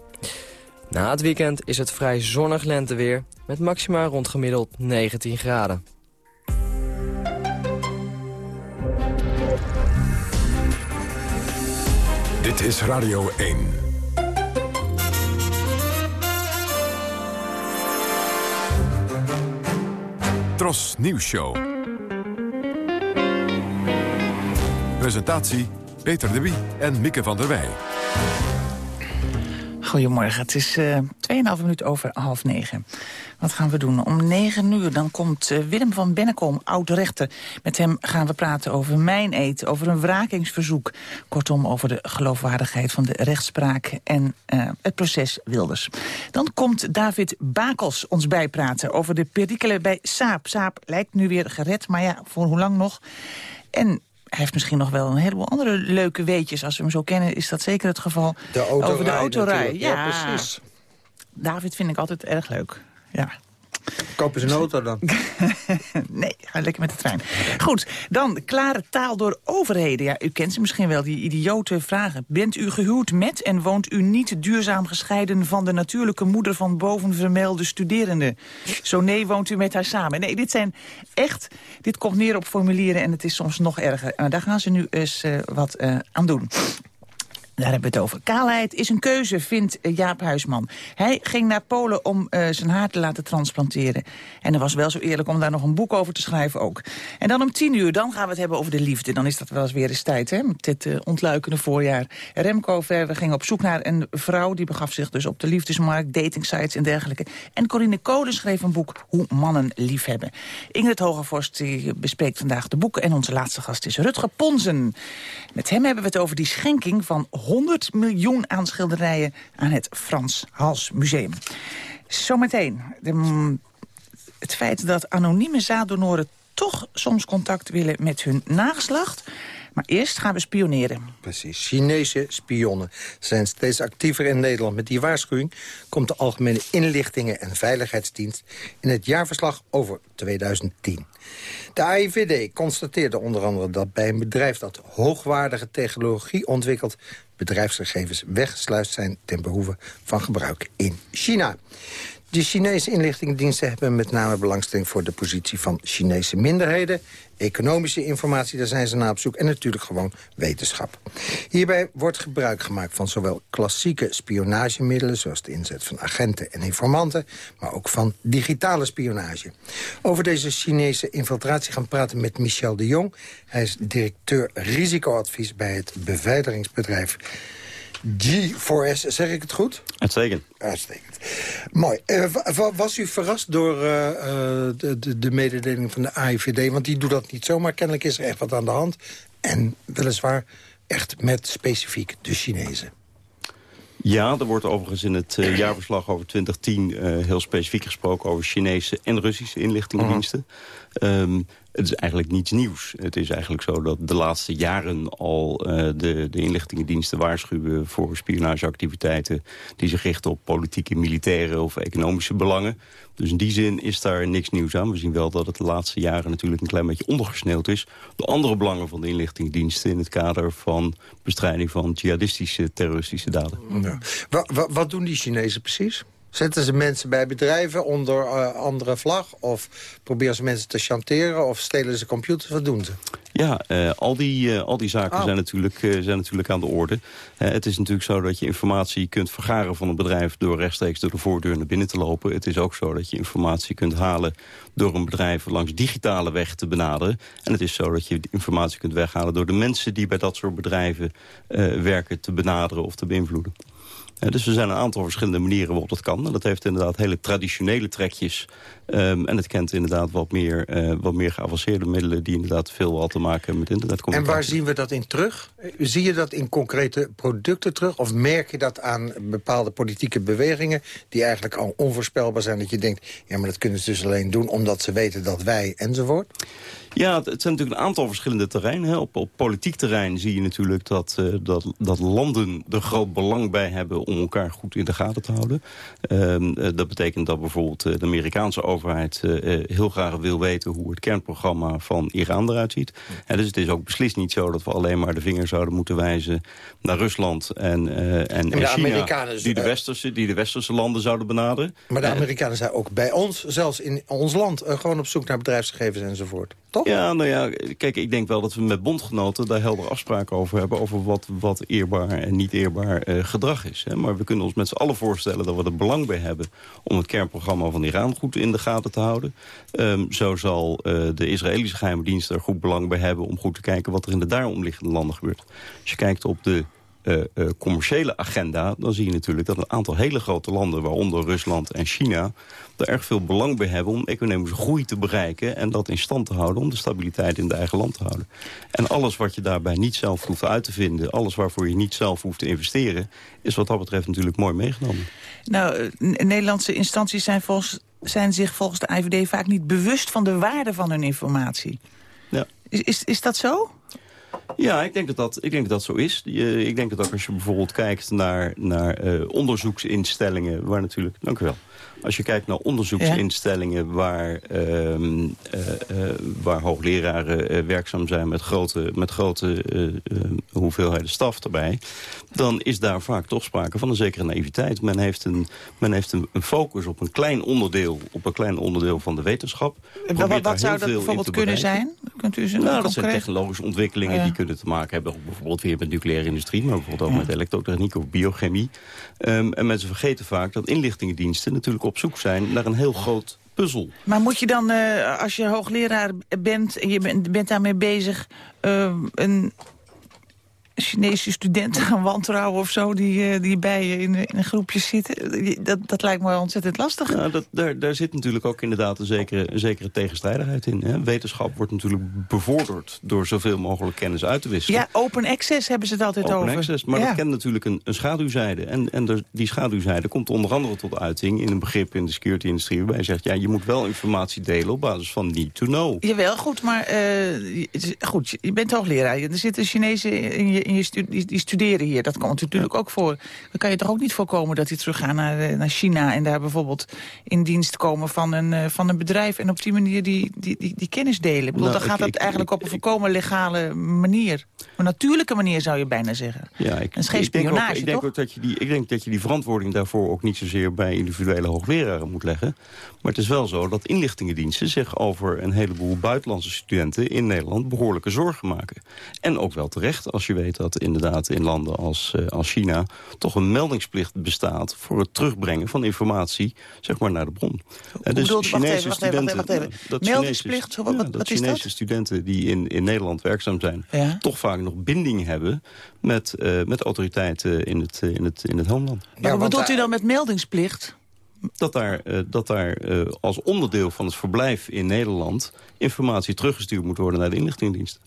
Na het weekend is het vrij zonnig lenteweer... met maxima rond gemiddeld 19 graden. Dit is Radio 1. Tros Nieuws Show. Presentatie Peter de Wie en Mieke van der Wij. Goedemorgen, het is uh, 2,5 minuten over half negen. Wat gaan we doen? Om negen uur dan komt uh, Willem van Bennekom, oud-rechter. Met hem gaan we praten over mijn eet, over een wrakingsverzoek. Kortom, over de geloofwaardigheid van de rechtspraak en uh, het proces Wilders. Dan komt David Bakels ons bijpraten over de perikelen bij Saap. Saap lijkt nu weer gered, maar ja, voor hoe lang nog? En hij heeft misschien nog wel een heleboel andere leuke weetjes. Als we hem zo kennen, is dat zeker het geval. De over de autorij. Ja. ja, precies. David vind ik altijd erg leuk. Ja. Koop eens een auto dan. nee, ga lekker met de trein. Goed, dan klare taal door overheden. Ja, u kent ze misschien wel, die idiote vragen. Bent u gehuwd met en woont u niet duurzaam gescheiden... van de natuurlijke moeder van bovenvermelde studerende? Zo nee, woont u met haar samen? Nee, dit zijn echt... Dit komt neer op formulieren en het is soms nog erger. Maar daar gaan ze nu eens uh, wat uh, aan doen. Daar hebben we het over. Kaalheid is een keuze, vindt eh, Jaap Huisman. Hij ging naar Polen om uh, zijn haar te laten transplanteren. En hij was wel zo eerlijk om daar nog een boek over te schrijven ook. En dan om tien uur, dan gaan we het hebben over de liefde. Dan is dat wel eens weer eens tijd, hè, met dit uh, ontluikende voorjaar. Remco Verwe ging op zoek naar een vrouw... die begaf zich dus op de liefdesmarkt, datingsites en dergelijke. En Corinne Kolen schreef een boek Hoe mannen lief hebben. Ingrid Hogevorst die bespreekt vandaag de boeken... en onze laatste gast is Rutger Ponsen. Met hem hebben we het over die schenking van 100 miljoen aan schilderijen aan het Frans Hals Museum. Zometeen, de, het feit dat anonieme zaaddonoren toch soms contact willen met hun nageslacht. Maar eerst gaan we spioneren. Precies. Chinese spionnen zijn steeds actiever in Nederland. Met die waarschuwing komt de Algemene Inlichtingen en Veiligheidsdienst... in het jaarverslag over 2010. De AIVD constateerde onder andere dat bij een bedrijf... dat hoogwaardige technologie ontwikkelt... bedrijfsgegevens weggesluist zijn ten behoeve van gebruik in China. De Chinese inlichtingendiensten hebben met name belangstelling voor de positie van Chinese minderheden. Economische informatie, daar zijn ze naar op zoek. En natuurlijk gewoon wetenschap. Hierbij wordt gebruik gemaakt van zowel klassieke spionagemiddelen... zoals de inzet van agenten en informanten... maar ook van digitale spionage. Over deze Chinese infiltratie gaan praten met Michel de Jong. Hij is directeur risicoadvies bij het beveiligingsbedrijf G4S, zeg ik het goed? Uitstekend. Uitstekend. Mooi. Uh, was u verrast door uh, de, de, de, mededeling van de AIVD? Want die doet dat niet zomaar. Kennelijk is er echt wat aan de hand. En weliswaar echt met specifiek de Chinezen. Ja, er wordt overigens in het uh, jaarverslag over 2010 uh, heel specifiek gesproken over Chinese en Russische inlichtingendiensten. Um, het is eigenlijk niets nieuws. Het is eigenlijk zo dat de laatste jaren al uh, de, de inlichtingendiensten waarschuwen... voor spionageactiviteiten die zich richten op politieke, militaire of economische belangen. Dus in die zin is daar niks nieuws aan. We zien wel dat het de laatste jaren natuurlijk een klein beetje ondergesneeuwd is... door andere belangen van de inlichtingendiensten... in het kader van bestrijding van jihadistische, terroristische daden. Ja. Wat, wat, wat doen die Chinezen precies? Zetten ze mensen bij bedrijven onder uh, andere vlag? Of proberen ze mensen te chanteren? Of stelen ze computers? Wat doen ze? Ja, uh, al, die, uh, al die zaken Oh. zijn, natuurlijk, zijn natuurlijk aan de orde. Het is natuurlijk zo dat je informatie kunt vergaren van een bedrijf... door rechtstreeks door de voordeur naar binnen te lopen. Het is ook zo dat je informatie kunt halen door een bedrijf langs digitale weg te benaderen. En het is zo dat je informatie kunt weghalen door de mensen die bij dat soort bedrijven werken te benaderen of te beïnvloeden. Dus er zijn een aantal verschillende manieren waarop dat kan. En dat heeft inderdaad hele traditionele trekjes. Um, en het kent inderdaad wat meer, uh, wat meer geavanceerde middelen... die inderdaad veel al te maken hebben met En internetcommunicatie. waar zien we dat in terug? Zie je dat in concrete producten terug? Of merk je dat aan bepaalde politieke bewegingen... die eigenlijk al onvoorspelbaar zijn? Dat je denkt, ja, maar dat kunnen ze dus alleen doen... omdat ze weten dat wij enzovoort? Ja, het, zijn natuurlijk een aantal verschillende terreinen. Hè. Op, op politiek terrein zie je natuurlijk dat, uh, dat, dat landen er groot belang bij hebben... om elkaar goed in de gaten te houden. Um, uh, dat betekent dat bijvoorbeeld uh, de Amerikaanse overheid... heel graag wil weten hoe het kernprogramma van Iran eruit ziet. En dus het is ook beslist niet zo dat we alleen maar de vinger zouden moeten wijzen... naar Rusland en, en, en, de China, Amerikanen, die, de westerse, die de westerse landen zouden benaderen. Maar de Amerikanen zijn ook bij ons, zelfs in ons land... gewoon op zoek naar bedrijfsgegevens enzovoort. Ja, nou ja, kijk, ik denk wel dat we met bondgenoten daar helder afspraken over hebben... over wat, wat eerbaar en niet eerbaar uh, gedrag is. Hè. Maar we kunnen ons met z'n allen voorstellen dat we er belang bij hebben... om het kernprogramma van Iran goed in de gaten te houden. Um, zo zal uh, de Israëlische geheime dienst er goed belang bij hebben... om goed te kijken wat er in de daaromliggende landen gebeurt. Als je kijkt op de uh, uh, commerciële agenda... dan zie je natuurlijk dat een aantal hele grote landen... waaronder Rusland en China... er erg veel belang bij hebben om economische groei te bereiken... en dat in stand te houden om de stabiliteit in het eigen land te houden. En alles wat je daarbij niet zelf hoeft uit te vinden... alles waarvoor je niet zelf hoeft te investeren... is wat dat betreft natuurlijk mooi meegenomen. Nou, Nederlandse instanties zijn, volgens, zijn zich volgens de IVD vaak niet bewust... van de waarde van hun informatie. Ja. Is, is, is dat zo? Ja, ik denk dat dat, ik denk dat, dat zo is. Ik denk dat ook als je bijvoorbeeld kijkt naar, naar uh, onderzoeksinstellingen... waar natuurlijk... Dank u wel. Als je kijkt naar onderzoeksinstellingen waar, uh, uh, waar hoogleraren werkzaam zijn met grote, met grote hoeveelheden staf erbij... dan is daar vaak toch sprake van een zekere naïviteit. Men heeft een, men heeft een, een focus op een klein onderdeel, op een klein onderdeel van de wetenschap. Wat, wat zou dat bijvoorbeeld kunnen zijn? Kunt u ze nou, dat zijn technologische ontwikkelingen ja. die kunnen te maken hebben... bijvoorbeeld weer met nucleaire industrie, maar bijvoorbeeld ook ja. met elektrotechniek of biochemie. Um, en mensen vergeten vaak dat inlichtingendiensten natuurlijk op zoek zijn naar een heel groot puzzel. Maar moet je dan, uh, als je hoogleraar bent en je bent, daarmee bezig... Uh, een Chinese studenten gaan wantrouwen of zo... die, eh, die bij je in, in een groepje zitten. Dat, dat lijkt me ontzettend lastig. Nou, dat, daar, daar zit natuurlijk ook inderdaad een zekere, een zekere tegenstrijdigheid in. Hè. Wetenschap wordt natuurlijk bevorderd door zoveel mogelijk kennis uit te wisselen. Ja, open access hebben ze het altijd open over. Access, maar ja. dat kent natuurlijk een, een schaduwzijde. En, en die schaduwzijde komt onder andere tot uiting in een begrip in de security-industrie... waarbij je zegt, ja, je moet wel informatie delen op basis van need to know. Jawel, goed, maar eh, goed, je bent hoogleraar. Er zitten Chinezen in je, in je stu die, die studeren hier. Dat komt natuurlijk ook voor. Dan kan je toch ook niet voorkomen dat die teruggaan naar, eh, naar China... en daar bijvoorbeeld in dienst komen van een, eh, van een bedrijf... en op die manier die, die, die, die kennis delen. Ik bedoel, Nou, dan gaat ik- dat ik- eigenlijk op een volkomen legale manier. Een natuurlijke manier zou je bijna zeggen. Ja, ik, Dat is geen ik denk, ook, ik denk ook dat je die, ik denk dat je die verantwoording daarvoor ook niet zozeer bij individuele hoogleraren moet leggen. Maar het is wel zo dat inlichtingendiensten zich over een heleboel buitenlandse studenten in Nederland behoorlijke zorgen maken. En ook wel terecht als je weet dat inderdaad in landen als, eh, als China toch een meldingsplicht bestaat voor het terugbrengen van informatie zeg maar naar de bron. Eh, dus bedoelt? Wacht Chinese even, wacht even, wacht even, studenten- wacht even. dat Meldingsplicht, Chinese- wat- wat- dat wat is dat? Chinese studenten die in, in Nederland werkzaam zijn, Ja. toch vaak nog binding hebben met, eh, met autoriteiten in het, eh, in het, in het homeland. Maar wat bedoelt u dan met meldingsplicht? Dat daar, eh, dat daar eh, als onderdeel van het verblijf in Nederland informatie teruggestuurd moet worden naar de inlichtingendienst.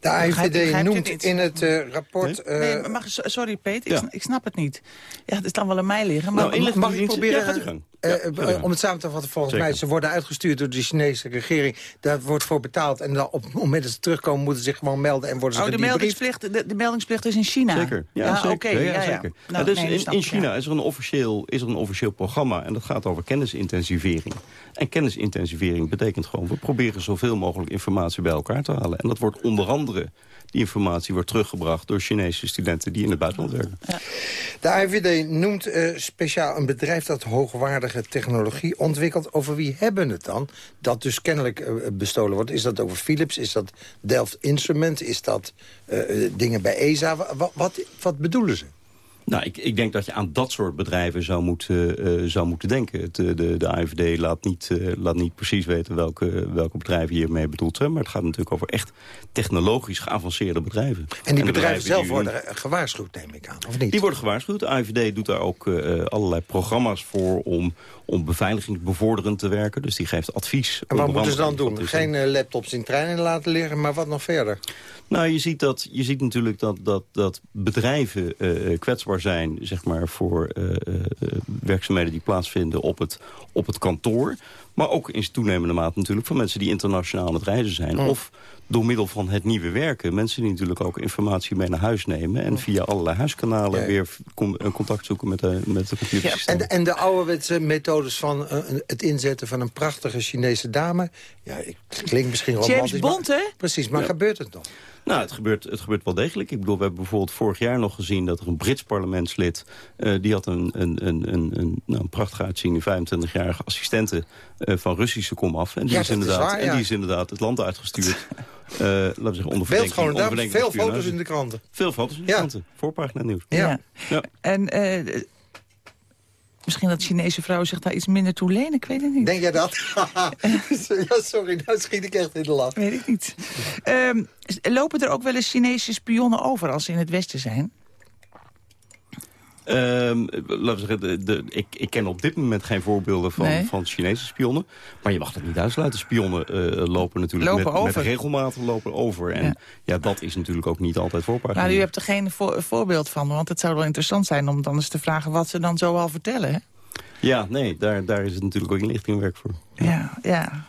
De AIVD u noemt in het eh, rapport... eh, nee, maar mag, sorry Peet, ik, ja. ik snap het niet. Ja, het kan wel aan mij liggen. Maar Nou, mag ik inlichtingendienst- proberen, Ja, gaat uw gang. Eh, Ja, eh, om het samen te vatten, volgens Zeker. mij, ze worden uitgestuurd door de Chinese regering. Daar wordt voor betaald. En dan op het moment dat ze terugkomen, moeten ze zich gewoon melden en worden ze Oh, de meldingsplicht, de, de meldingsplicht is in China. Zeker. Ja, oké. Ja, ja, zeker. Nou, dus nee, in, China ja. is, er een officieel, is er een officieel programma en dat gaat over kennisintensivering. En kennisintensivering betekent gewoon, we proberen zoveel mogelijk informatie bij elkaar te halen. En dat wordt onder andere, die informatie wordt teruggebracht door Chinese studenten die in het buitenland werken. De AIVD noemt eh, speciaal een bedrijf dat hoogwaardige technologie ontwikkelt. Over wie hebben het dan? Dat dus kennelijk eh, bestolen wordt. Is dat over Philips? Is dat Delft Instruments? Is dat eh, dingen bij ESA? Wa- wa- wat, wat bedoelen ze? Nou, ik, ik denk dat je aan dat soort bedrijven zou moeten, eh, zou moeten denken. Het, eh, de, de AIVD laat niet, eh, laat niet precies weten welke, welke bedrijven hiermee bedoeld zijn. Maar het gaat natuurlijk over echt technologisch geavanceerde bedrijven. En die bedrijven zelf worden gewaarschuwd, neem ik aan, of niet? Die worden gewaarschuwd. De AIVD doet daar ook allerlei programma's voor om, om beveiligingsbevorderend te werken. Dus die geeft advies. En wat moeten ze dan doen? Geen laptops in treinen laten liggen, maar wat nog verder? Nou, je ziet, dat, je ziet natuurlijk dat, dat, dat bedrijven eh, zijn zeg maar, voor eh, eh, werkzaamheden die plaatsvinden op het, op het kantoor. Maar ook in toenemende mate natuurlijk voor mensen die internationaal aan het reizen zijn. Mm. Of door middel van het nieuwe werken. Mensen die natuurlijk ook informatie mee naar huis nemen. En via allerlei huiskanalen Ja. weer een contact zoeken met de, met de computersystemen. En, en de ouderwetse methodes van eh, het inzetten van een prachtige Chinese dame... ja, het klinkt misschien James romantisch... maar- Bond, hè? Precies, maar Ja. gebeurt het nog? Nou, het gebeurt, het gebeurt wel degelijk. Ik bedoel, we hebben bijvoorbeeld vorig jaar nog gezien... dat er een Brits parlementslid... eh, die had een, een, een, een, een, nou, een prachtig uitziende 25-jarige assistente... eh, van Russische komaf. En die, Ja, is inderdaad, waar, en ja. die is inderdaad het land uitgestuurd. Eh, laten we zeggen, onder gewoon daar, veel foto's in de kranten. Veel foto's in de Ja. kranten. Voorpagina nieuws. Ja. Ja. En eh, misschien dat Chinese vrouwen zich daar iets minder toe lenen, ik weet het niet. Denk jij dat? ja, sorry, nou schiet ik echt in de lach. Weet ik niet. Ehm, lopen er ook wel eens Chinese spionnen over als ze in het Westen zijn? Ehm, laten we zeggen, de, de, ik, ik ken op dit moment geen voorbeelden van, Nee. van Chinese spionnen. Maar je mag het niet uitsluiten. Spionnen eh, lopen natuurlijk Lopen met, met over. regelmatig lopen over. En ja. dat is natuurlijk ook niet altijd voorpagina. Nou, u hebt er geen voor- voorbeeld van, want het zou wel interessant zijn om dan eens te vragen wat ze dan zo al vertellen. Hè? Ja, nee, daar, daar is het natuurlijk ook inlichtingwerk voor. Ja, ja.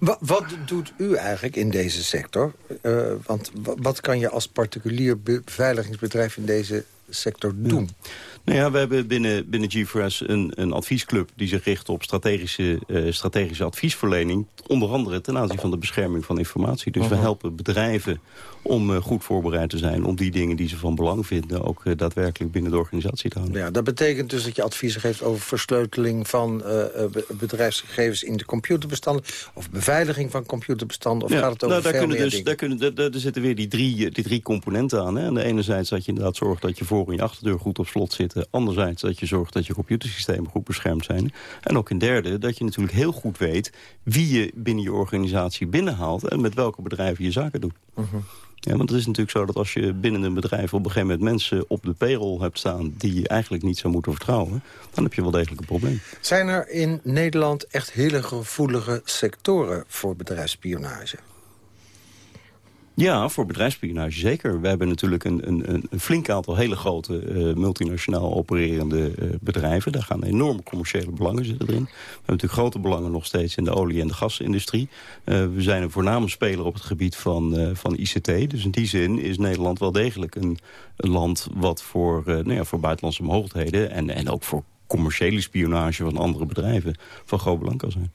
Wat, wat doet u eigenlijk in deze sector? Eh, want wa- wat kan je als particulier be- beveiligingsbedrijf in deze sector doen? Nou ja, we hebben binnen, binnen GFRS een, een adviesclub... die zich richt op strategische, eh, strategische adviesverlening. Onder andere ten aanzien van de bescherming van informatie. Dus we Mhm. helpen bedrijven om eh, goed voorbereid te zijn... om die dingen die ze van belang vinden... ook eh, daadwerkelijk binnen de organisatie te houden. Ja, dat betekent dus dat je adviezen geeft over versleuteling van eh, be- bedrijfsgegevens in de computerbestanden, of beveiliging van computerbestanden, of gaat het over nou, daar kunnen dus, dingen? daar, kunnen, daar, daar- zitten weer die drie, die drie componenten aan. Hè. Aan de ene zijde dat je inderdaad zorgt dat je voor- en je achterdeur goed op slot zitten. Anderzijds dat je zorgt dat je computersystemen goed beschermd zijn. En ook een derde, dat je natuurlijk heel goed weet wie je binnen je organisatie binnenhaalt... en met welke bedrijven je zaken doet. Mhm. Ja, want het is natuurlijk zo dat als je binnen een bedrijf op een gegeven moment mensen op de payroll hebt staan die je eigenlijk niet zou moeten vertrouwen, dan heb je wel degelijk een probleem. Zijn er in Nederland echt hele gevoelige sectoren voor bedrijfsspionage? Ja, voor bedrijfsspionage zeker. We hebben natuurlijk een, een, een flink aantal hele grote uh, multinationaal opererende uh, bedrijven. Daar gaan enorme commerciële belangen zitten erin. We hebben natuurlijk grote belangen nog steeds in de olie- en de gasindustrie. Uh, we zijn een voorname speler op het gebied van, van ICT. Dus in die zin is Nederland wel degelijk een, een land wat voor, nou ja, voor buitenlandse mogelijkheden... En, en ook voor commerciële spionage van andere bedrijven van groot belang kan zijn.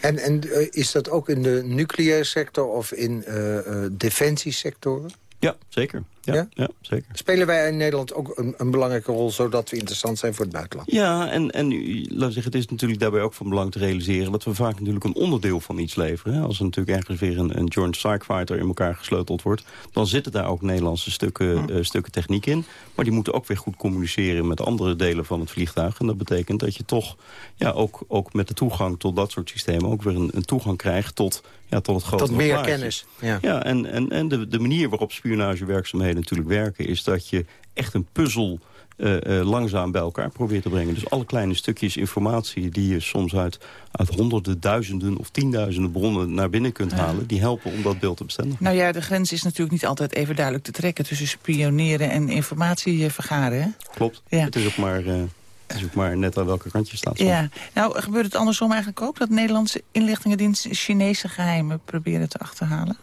En, en uh, is dat ook in de nucleaire sector of in uh, defensiesectoren? Ja, zeker. Ja, ja? zeker. Spelen wij in Nederland ook een, een, belangrijke rol... zodat we interessant zijn voor het buitenland? Ja, en, en laat zeggen, het is natuurlijk daarbij ook van belang te realiseren... dat we vaak natuurlijk een onderdeel van iets leveren. Hè? Als er natuurlijk ergens weer een, een Joint Strike Fighter in elkaar gesleuteld wordt... dan zitten daar ook Nederlandse stukken, uh, stukken techniek in. Maar die moeten ook weer goed communiceren met andere delen van het vliegtuig. En dat betekent dat je toch ja, ook, ook met de toegang tot dat soort systemen... ook weer een, een toegang krijgt tot ja, tot het grote Tot meer plaatje. kennis. Ja, ja en, en, en de, de manier waarop spionagewerkzaamheden natuurlijk werken... is dat je echt een puzzel uh, uh, langzaam bij elkaar probeert te brengen. Dus alle kleine stukjes informatie die je soms uit, uit honderden, duizenden of tienduizenden bronnen naar binnen kunt halen... die helpen om dat beeld te bestendigen. Nou ja, de grens is natuurlijk niet altijd even duidelijk te trekken... tussen spioneren en informatie vergaren. Hè? Klopt. Ja. Het is ook maar... Uh, het is ook maar net aan welke kant je staat. Ja, nou gebeurt het andersom eigenlijk ook... dat Nederlandse inlichtingendienst Chinese geheimen proberen te achterhalen?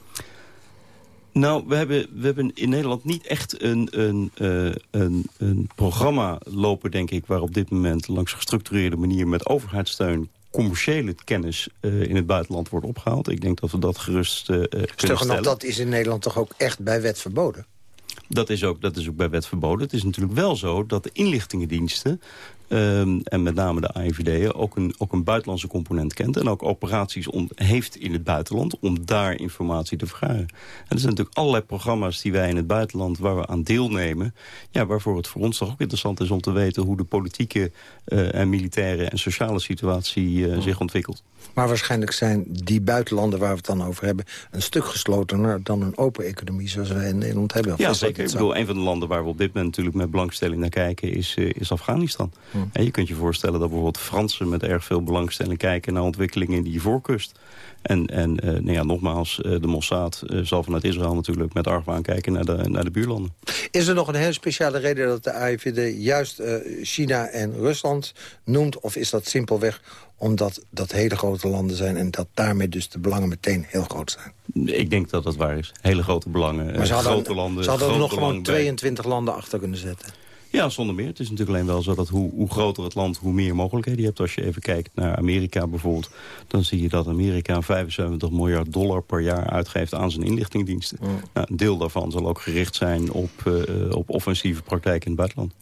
Nou, we hebben, we hebben in Nederland niet echt een, een, uh, een, een programma lopen, denk ik... waar op dit moment langs gestructureerde manier met overheidssteun commerciële kennis uh, in het buitenland wordt opgehaald. Ik denk dat we dat gerust uh, kunnen stellen. nog, dat is in Nederland toch ook echt bij wet verboden? Dat is, ook, dat is ook bij wet verboden. Het is natuurlijk wel zo dat de inlichtingendiensten... Um, en met name de AIVD ook een, ook een buitenlandse component kent... en ook operaties om, heeft in het buitenland om daar informatie te vergaren. En er zijn natuurlijk allerlei programma's die wij in het buitenland... waar we aan deelnemen, ja, waarvoor het voor ons toch ook interessant is... om te weten hoe de politieke uh, en militaire en sociale situatie uh, zich ontwikkelt. Maar waarschijnlijk zijn die buitenlanden waar we het dan over hebben... een stuk geslotener dan een open economie zoals wij in Nederland hebben. Ja, zeker. Ik bedoel, een van de landen waar we op dit moment natuurlijk met belangstelling naar kijken... is, uh, is Afghanistan. Hm. En je kunt je voorstellen dat bijvoorbeeld Fransen met erg veel belangstelling kijken... naar ontwikkelingen in die voorkust. En, en uh, nou ja, nogmaals, uh, de Mossad uh, zal vanuit Israël natuurlijk met argwaan kijken naar de, naar de buurlanden. Is er nog een hele speciale reden dat de AIVD juist China en Rusland noemt? Of is dat simpelweg omdat dat hele grote landen zijn... en dat daarmee dus de belangen meteen heel groot zijn? Ik denk dat dat waar is. Hele grote belangen, maar ze hadden, grote landen. Ze hadden er nog gewoon 22 bij. landen achter kunnen zetten. Ja, zonder meer. Het is natuurlijk alleen wel zo dat hoe, hoe groter het land, hoe meer mogelijkheden je hebt. Als je even kijkt naar Amerika bijvoorbeeld, dan zie je dat Amerika 75 miljard dollar per jaar uitgeeft aan zijn inlichtingendiensten. Mm. Nou, een deel daarvan zal ook gericht zijn op, uh, op offensieve praktijken in het buitenland.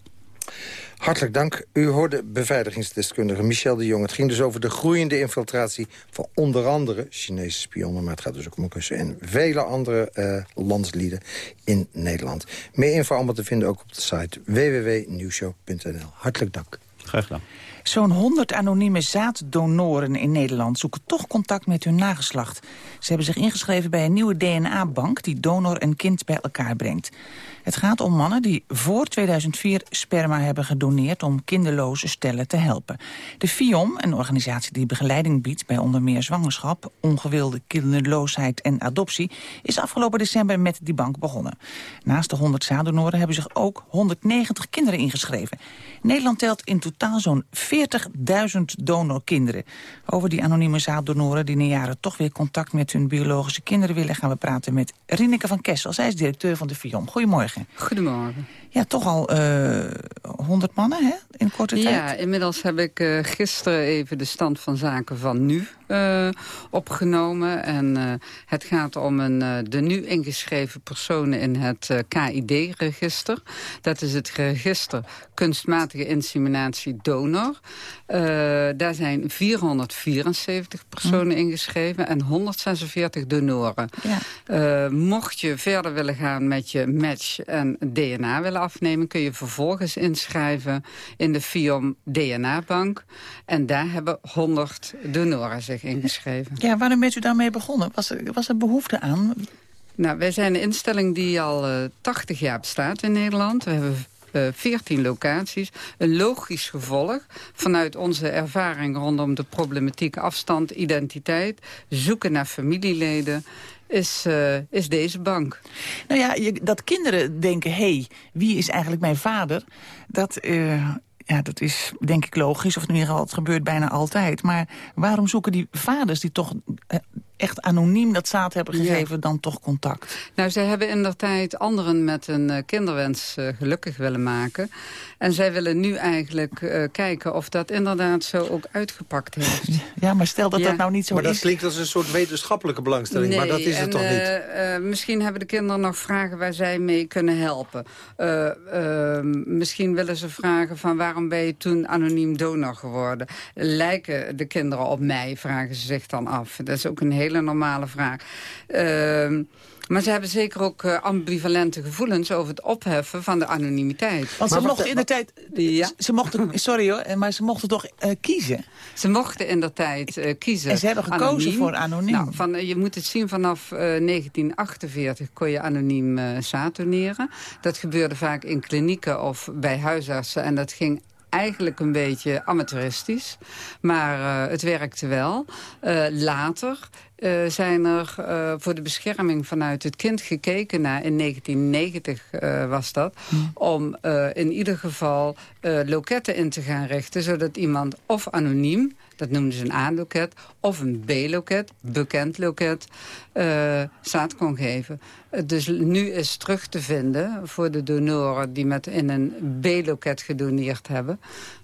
Hartelijk dank. U hoorde beveiligingsdeskundige Michel de Jong. Het ging dus over de groeiende infiltratie van onder andere Chinese spionnen... maar het gaat dus ook om Russen en vele andere uh, landslieden in Nederland. Meer info allemaal te vinden ook op de site www.nieuwshow.nl. Hartelijk dank. Graag gedaan. Zo'n 100 anonieme zaaddonoren in Nederland zoeken toch contact met hun nageslacht. Ze hebben zich ingeschreven bij een nieuwe DNA-bank die donor en kind bij elkaar brengt. Het gaat om mannen die voor 2004 sperma hebben gedoneerd... om kinderloze stellen te helpen. De FIOM, een organisatie die begeleiding biedt... bij onder meer zwangerschap, ongewilde kinderloosheid en adoptie... is afgelopen december met die bank begonnen. Naast de 100 zaaddonoren hebben zich ook 190 kinderen ingeschreven. Nederland telt in totaal zo'n 40.000 donorkinderen. Over die anonieme zaaddonoren die na jaren toch weer contact met hun biologische kinderen willen... gaan we praten met Rineke van Kessel. Zij is directeur van de FIOM. Goedemorgen. Goedemorgen. Ja, toch al uh, 100 mannen hè, in korte tijd? Ja, inmiddels heb ik uh, gisteren even de stand van zaken van nu uh, opgenomen. En uh, het gaat om een, de nu ingeschreven personen in het KID-register. Dat is het register kunstmatige inseminatie donor. daar zijn 474 personen mm. ingeschreven en 146 donoren. Ja. mocht je verder willen gaan met je match en DNA willen afnemen... kun je vervolgens inschrijven in de FIOM DNA-bank. En daar hebben 100 donoren zich ingeschreven. Ja, waarom bent u daarmee begonnen? Was er, was er behoefte aan? Nou, wij zijn een instelling die al uh, 80 jaar bestaat in Nederland. We hebben uh, 14 locaties. Een logisch gevolg vanuit onze ervaring rondom de problematiek afstand, identiteit, zoeken naar familieleden is, uh, is deze bank. Nou ja, je, dat kinderen denken, hé, hey, wie is eigenlijk mijn vader? Dat, uh, ja, dat is denk ik logisch, of in ieder geval, het gebeurt bijna altijd. Maar waarom zoeken die vaders die toch uh, echt anoniem dat zaad hebben gegeven... dan toch contact? Nou, zij hebben in der tijd anderen met een uh, kinderwens uh, gelukkig willen maken. En zij willen nu eigenlijk uh, kijken of dat inderdaad zo ook uitgepakt heeft. Ja, maar stel dat ja. dat nou niet zo maar is. Maar dat klinkt als een soort wetenschappelijke belangstelling. Nee, maar dat is en, het toch niet? misschien hebben de kinderen nog vragen waar zij mee kunnen helpen. misschien willen ze vragen van waarom ben je toen anoniem donor geworden? Lijken de kinderen op mij, vragen ze zich dan af. Dat is ook een hele normale vraag. Uh, maar ze hebben zeker ook uh, ambivalente gevoelens over het opheffen van de anonimiteit. Want ze maar mochten in de tijd... Ja. Ze mochten, sorry hoor, maar ze mochten toch uh, kiezen? Ze mochten in de tijd uh, kiezen. En ze hebben gekozen anoniem. voor anoniem. Nou, van, je moet het zien, vanaf 1948 kon je anoniem doneren. Dat gebeurde vaak in klinieken of bij huisartsen. En dat ging eigenlijk een beetje amateuristisch. Maar uh, het werkte wel. Uh, later uh, zijn er voor de bescherming vanuit het kind gekeken naar... in 1990 uh, was dat... Hmm. om in ieder geval loketten in te gaan richten... zodat iemand of anoniem dat noemden ze een A-loket, of een B-loket, bekend loket, uh, kon geven. Dus nu is terug te vinden voor de donoren die met in een B-loket gedoneerd hebben.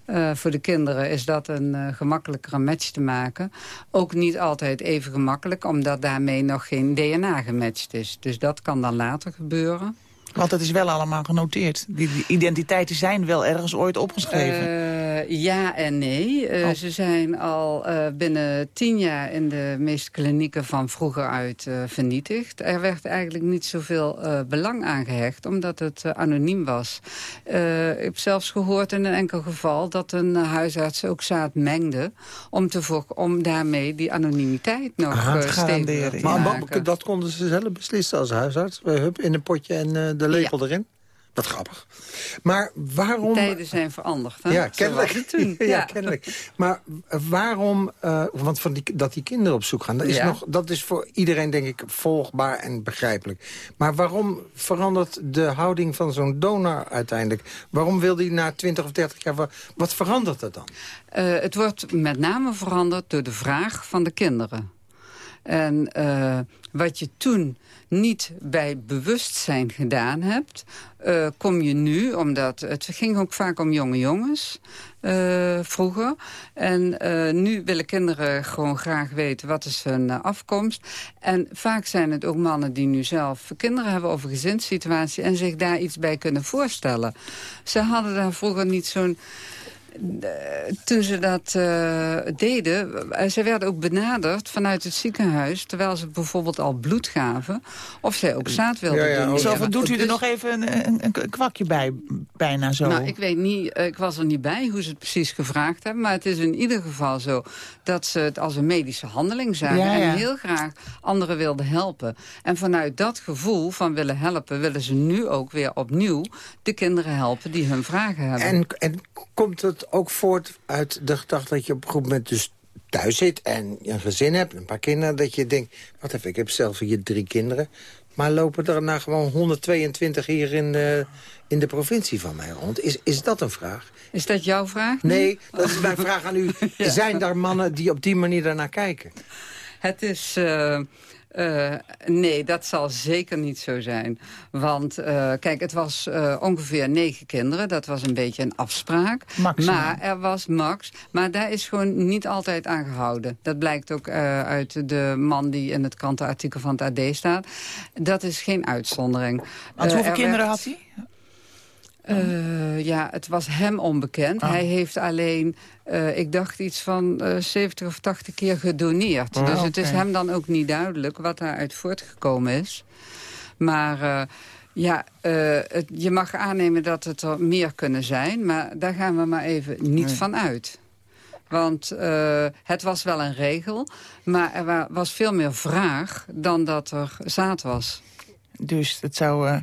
Uh, voor de kinderen is dat een gemakkelijkere match te maken. Ook niet altijd even gemakkelijk, omdat daarmee nog geen DNA gematcht is. Dus dat kan dan later gebeuren. Want het is wel allemaal genoteerd. Die, die identiteiten zijn wel ergens ooit opgeschreven. Uh, ja en nee. Uh, oh. Ze zijn al uh, binnen tien jaar in de meeste klinieken van vroeger uit vernietigd. Er werd eigenlijk niet zoveel belang aan gehecht, omdat het anoniem was. ik heb zelfs gehoord in een enkel geval dat een huisarts ook zaad mengde... om, te om daarmee die anonimiteit nog Aha, stevig te maar maken. dat konden ze zelf beslissen als huisarts? Hup, in een potje en de lepel ja. erin? Wat grappig. Maar waarom... De tijden zijn veranderd, hè? Ja, kennelijk. Toen. ja, ja, kennelijk. Maar waarom... Uh, want van die, dat die kinderen op zoek gaan... Dat is, ja. nog, dat is voor iedereen, denk ik, volgbaar en begrijpelijk. Maar waarom verandert de houding van zo'n donor uiteindelijk? Waarom wil die na 20 of 30 jaar... Wat verandert er dan? Uh, het wordt met name veranderd door de vraag van de kinderen. En uh, wat je toen niet bij bewustzijn gedaan hebt... Uh, kom je nu, omdat het ging ook vaak om jonge jongens uh, vroeger. En uh, nu willen kinderen gewoon graag weten wat is hun afkomst. En vaak zijn het ook mannen die nu zelf kinderen hebben over gezinssituatie... en zich daar iets bij kunnen voorstellen. Ze hadden daar vroeger niet zo'n toen ze dat uh, deden, ze werden ook benaderd vanuit het ziekenhuis... terwijl ze bijvoorbeeld al bloed gaven, of zij ook zaad wilden ja, ja, doen. Zo doet u er dus, nog even een, een, een, kwakje bij, bijna zo? Nou, ik weet niet, ik was er niet bij hoe ze het precies gevraagd hebben... maar het is in ieder geval zo dat ze het als een medische handeling zagen... Ja, ja. en heel graag anderen wilden helpen. En vanuit dat gevoel van willen helpen... willen ze nu ook weer opnieuw de kinderen helpen die hun vragen hebben. En, en komt het ook voort uit de gedachte dat je op een goed moment dus thuis zit... en een gezin hebt, een paar kinderen, dat je denkt... wat even, ik heb zelf hier drie kinderen... maar lopen er nou gewoon 122 hier in de, in de provincie van mij rond? Is, is dat een vraag? Is dat jouw vraag? Nee, dat is mijn vraag aan u. ja. Zijn daar mannen die op die manier daarnaar kijken? Het is... Uh... Uh, nee, dat zal zeker niet zo zijn. Want uh, kijk, het was uh, ongeveer negen kinderen. Dat was een beetje een afspraak. Maar er was max. Maar daar is gewoon niet altijd aan gehouden. Dat blijkt ook uit de man die in het krantenartikel van het AD staat. Dat is geen uitzondering. Want hoeveel kinderen werd... had hij? Uh, ja, het was hem onbekend. Ah. Hij heeft alleen, uh, ik dacht iets van uh, 70 of 80 keer gedoneerd. Ah, dus okay. het is hem dan ook niet duidelijk wat daaruit voortgekomen is. Maar ja, het, je mag aannemen dat het er meer kunnen zijn. Maar daar gaan we maar even niet nee. van uit. Want uh, het was wel een regel, maar er was veel meer vraag dan dat er zaad was. Dus dat zou... Uh,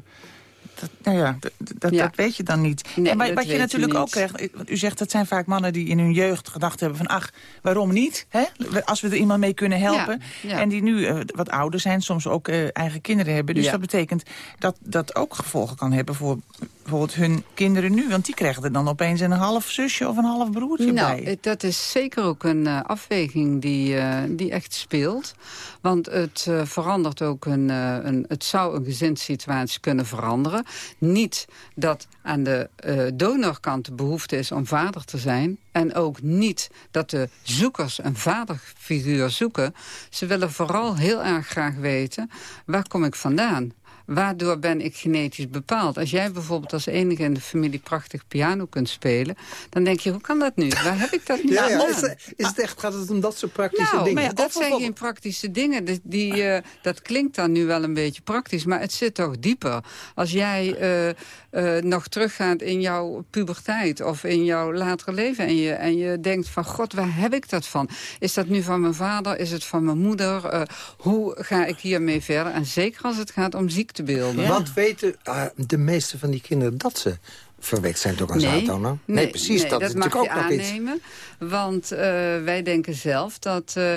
dat, nou ja, dat, dat, Ja. dat weet je dan niet. Nee, en wat je natuurlijk ook krijgt... U zegt dat zijn vaak mannen die in hun jeugd gedacht hebben van... ach, waarom niet? Hè? Als we er iemand mee kunnen helpen. Ja, ja. En die nu eh, wat ouder zijn, soms ook eh, eigen kinderen hebben. Dus dat betekent dat dat ook gevolgen kan hebben voor bijvoorbeeld hun kinderen nu. Want die krijgen er dan opeens een half zusje of een half broertje Nou, bij. het- dat is zeker ook een eh, afweging die, eh, die echt speelt. Want het eh, verandert ook een, eh, een... Het zou een gezinssituatie kunnen veranderen. Niet dat aan de eh, donorkant de behoefte is om vader te zijn. En ook niet dat de zoekers een vaderfiguur zoeken. Ze willen vooral heel erg graag weten... waar kom ik vandaan? Waardoor ben ik genetisch bepaald? Als jij bijvoorbeeld als enige in de familie prachtig piano kunt spelen... dan denk je, hoe kan dat nu? Waar heb ik dat nu Ja, ja, aan? is, het- is het echt, gaat het om dat soort praktische Nou, dingen? maar dat zijn geen praktische dingen. Die, die, eh, dat klinkt dan nu wel een beetje praktisch, maar het zit toch dieper. Als jij eh, eh, nog teruggaat in jouw puberteit of in jouw latere leven... En je, en je denkt van, god, waar heb ik dat van? Is dat nu van mijn vader? Is het van mijn moeder? Hoe ga ik hiermee verder? En zeker als het gaat om ziektebeelden. Wat weten ah, de meeste van die kinderen dat ze verwekt zijn door een zaaddonor? Nee, precies. nee, dat, is mag natuurlijk je ook iets. aannemen. Want eh, wij denken zelf dat eh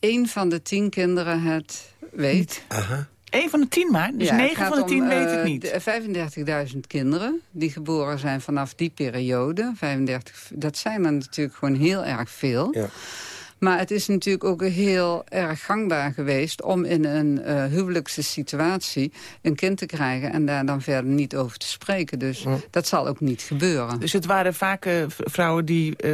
één van de tien kinderen het weet. Aha. Eén van de tien maar? Dus Ja, negen van de tien om, weet eh, het niet. de 35.000 kinderen die geboren zijn vanaf die periode. 35, dat zijn er natuurlijk gewoon heel erg veel. Ja. Maar het is natuurlijk ook heel erg gangbaar geweest... om in een eh, huwelijkse situatie een kind te krijgen... en daar dan verder niet over te spreken. Dus dat zal ook niet gebeuren. Dus het waren vaak eh, vrouwen die eh,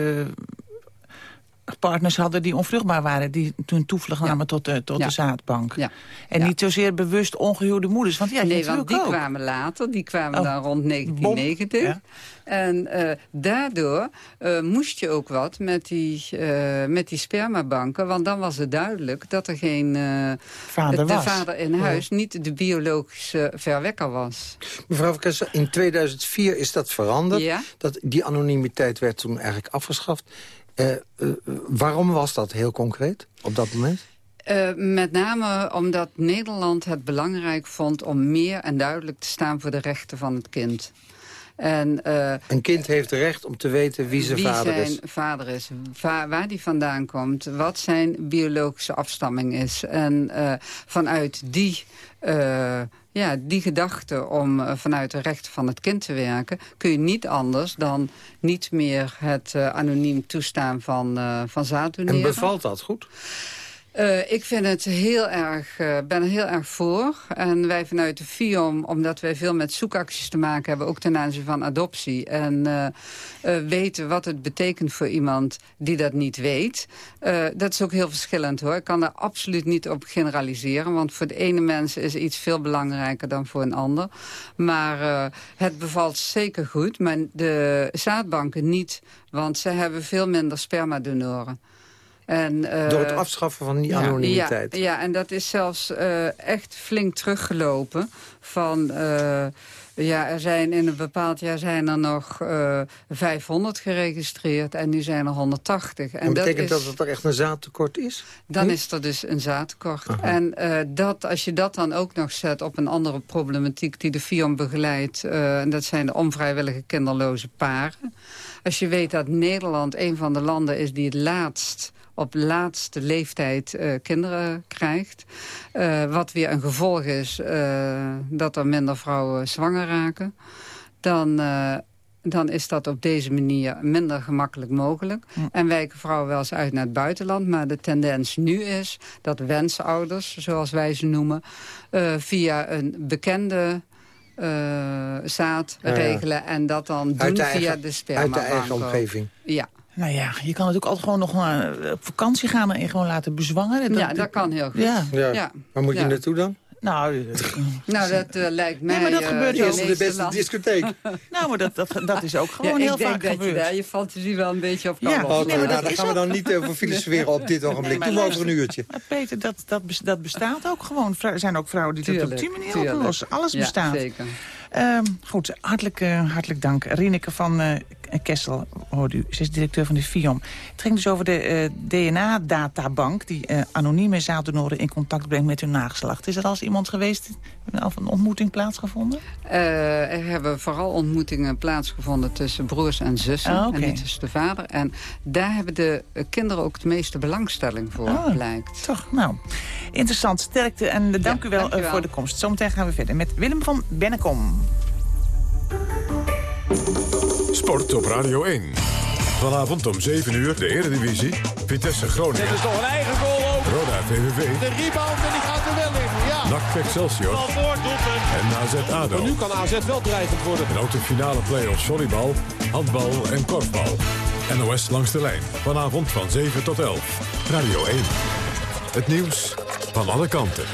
partners hadden die onvruchtbaar waren... die toen toevlucht namen tot, de, tot Ja. de zaadbank. Ja. En niet zozeer bewust ongehuwde moeders. Want ja, nee, want die ook. kwamen later. Die kwamen Oh. dan rond 1990. Ja. En eh, daardoor eh, moest je ook wat met die, eh, met die spermabanken. Want dan was het duidelijk dat er geen... eh, Vader de was. vader in huis niet de biologische verwekker was. Mevrouw Kessel, in 2004 is dat veranderd. Ja. Dat, die anonimiteit werd toen eigenlijk afgeschaft. Eh, eh, waarom was dat heel concreet op dat moment? Eh, met name omdat Nederland het belangrijk vond om meer en duidelijk te staan voor de rechten van het kind. En, Een kind heeft recht om te weten wie zijn vader zijn is. vader is, va- waar die vandaan komt, wat zijn biologische afstamming is. En vanuit die, ja, die gedachte om eh, vanuit de rechten van het kind te werken... kun je niet anders dan niet meer het eh, anoniem toestaan van, eh van zaaddoneren. En bevalt dat goed? Eh, ik vind het heel erg, eh, ben er heel erg voor. En wij vanuit de FIOM, omdat wij veel met zoekacties te maken hebben... ook ten aanzien van adoptie. En eh, weten wat het betekent voor iemand die dat niet weet. Dat is ook heel verschillend hoor. Ik kan daar absoluut niet op generaliseren. Want voor de ene mens is iets veel belangrijker dan voor een ander. Maar het bevalt zeker goed. Maar de zaadbanken niet. Want ze hebben veel minder spermadonoren. En, eh, Door het afschaffen van die anonimiteit. Ja, ja, en dat is zelfs eh, echt flink teruggelopen. Van, eh, ja, er zijn in een bepaald jaar zijn er nog eh 500 geregistreerd en nu zijn er 180. En, betekent dat, is, dat er echt een zaadtekort is? dan Hm? is er dus een zaadtekort. En dat, als je dat dan ook nog zet op een andere problematiek die de FIOM begeleidt... en dat zijn de onvrijwillige kinderloze paren. Als je weet dat Nederland een van de landen is die het laatst op laatste leeftijd eh, kinderen krijgt. Eh, wat weer een gevolg is eh, dat er minder vrouwen zwanger raken. Dan, dan is dat op deze manier minder gemakkelijk mogelijk. En wijken vrouwen wel eens uit naar het buitenland. Maar de tendens nu is dat wensouders, zoals wij ze noemen... via een bekende zaad Ja, ja. regelen... en dat dan doen Uit de via eigen- de uit spermabank. de eigen omgeving. Ja. Nou ja, je kan natuurlijk altijd gewoon nog maar eh, op vakantie gaan en gewoon laten bezwangeren. Ja, dat kan heel goed. Ja. Ja. Ja. Waar moet je naartoe dan? Nou, eh, Nou, dat eh, lijkt mij... maar dat gebeurt in ook. de beste discotheek. nou, maar dat, dat, dat is ook gewoon ja, heel ik denk vaak dat gebeurd. je daar je fantasie wel een beetje op kan Ja, lossen. nee, maar nou, dat daar gaan we dan niet over filosoferen op dit ogenblik. Doe maar over een uurtje. Maar Peter, dat, dat, dat bestaat ook gewoon. Er zijn ook vrouwen die dat op Tuurlijk, die manier tuurlijk. oplossen. Alles Ja, bestaat. zeker. Ehm, goed, hartelijk, eh, hartelijk dank. Rieneke van eh, Kessel hoorde u. Ze is directeur van de FIOM. Het ging dus over de uh, DNA-databank... die uh, anonieme zaaddonoren in contact brengt met hun nageslacht. Is er al eens iemand geweest, of een ontmoeting plaatsgevonden? Uh, er hebben vooral ontmoetingen plaatsgevonden tussen broers en zussen. Ah, okay. En niet tussen de vader. En daar hebben de kinderen ook de meeste belangstelling voor, ah, blijkt. Toch, nou, interessant. Sterkte en dank, ja, u wel, dank u wel voor de komst. Zometeen gaan we verder met Willem van Bennekom. Sport op Radio 1. Vanavond om 7 uur de Eredivisie. Vitesse Groningen. Dit is toch een eigen goal ook. Roda VVV. De rebound en die gaat er wel in. Ja. NAC Excelsior. En AZ ADO. Maar nu kan AZ wel dreigend worden. En ook de finale play-offs volleybal, handbal en korfbal. NOS langs de lijn. Vanavond van 7 tot 11. Radio 1. Het nieuws van alle kanten.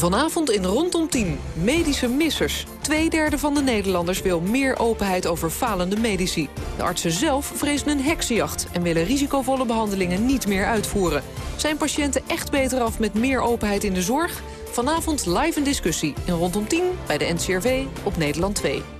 Vanavond in Rondom 10. Medische missers. Tweederde van de Nederlanders wil meer openheid over falende medici. De artsen zelf vrezen een heksenjacht... en willen risicovolle behandelingen niet meer uitvoeren. Zijn patiënten echt beter af met meer openheid in de zorg? Vanavond live een discussie in Rondom 10 bij de NCRV op Nederland 2.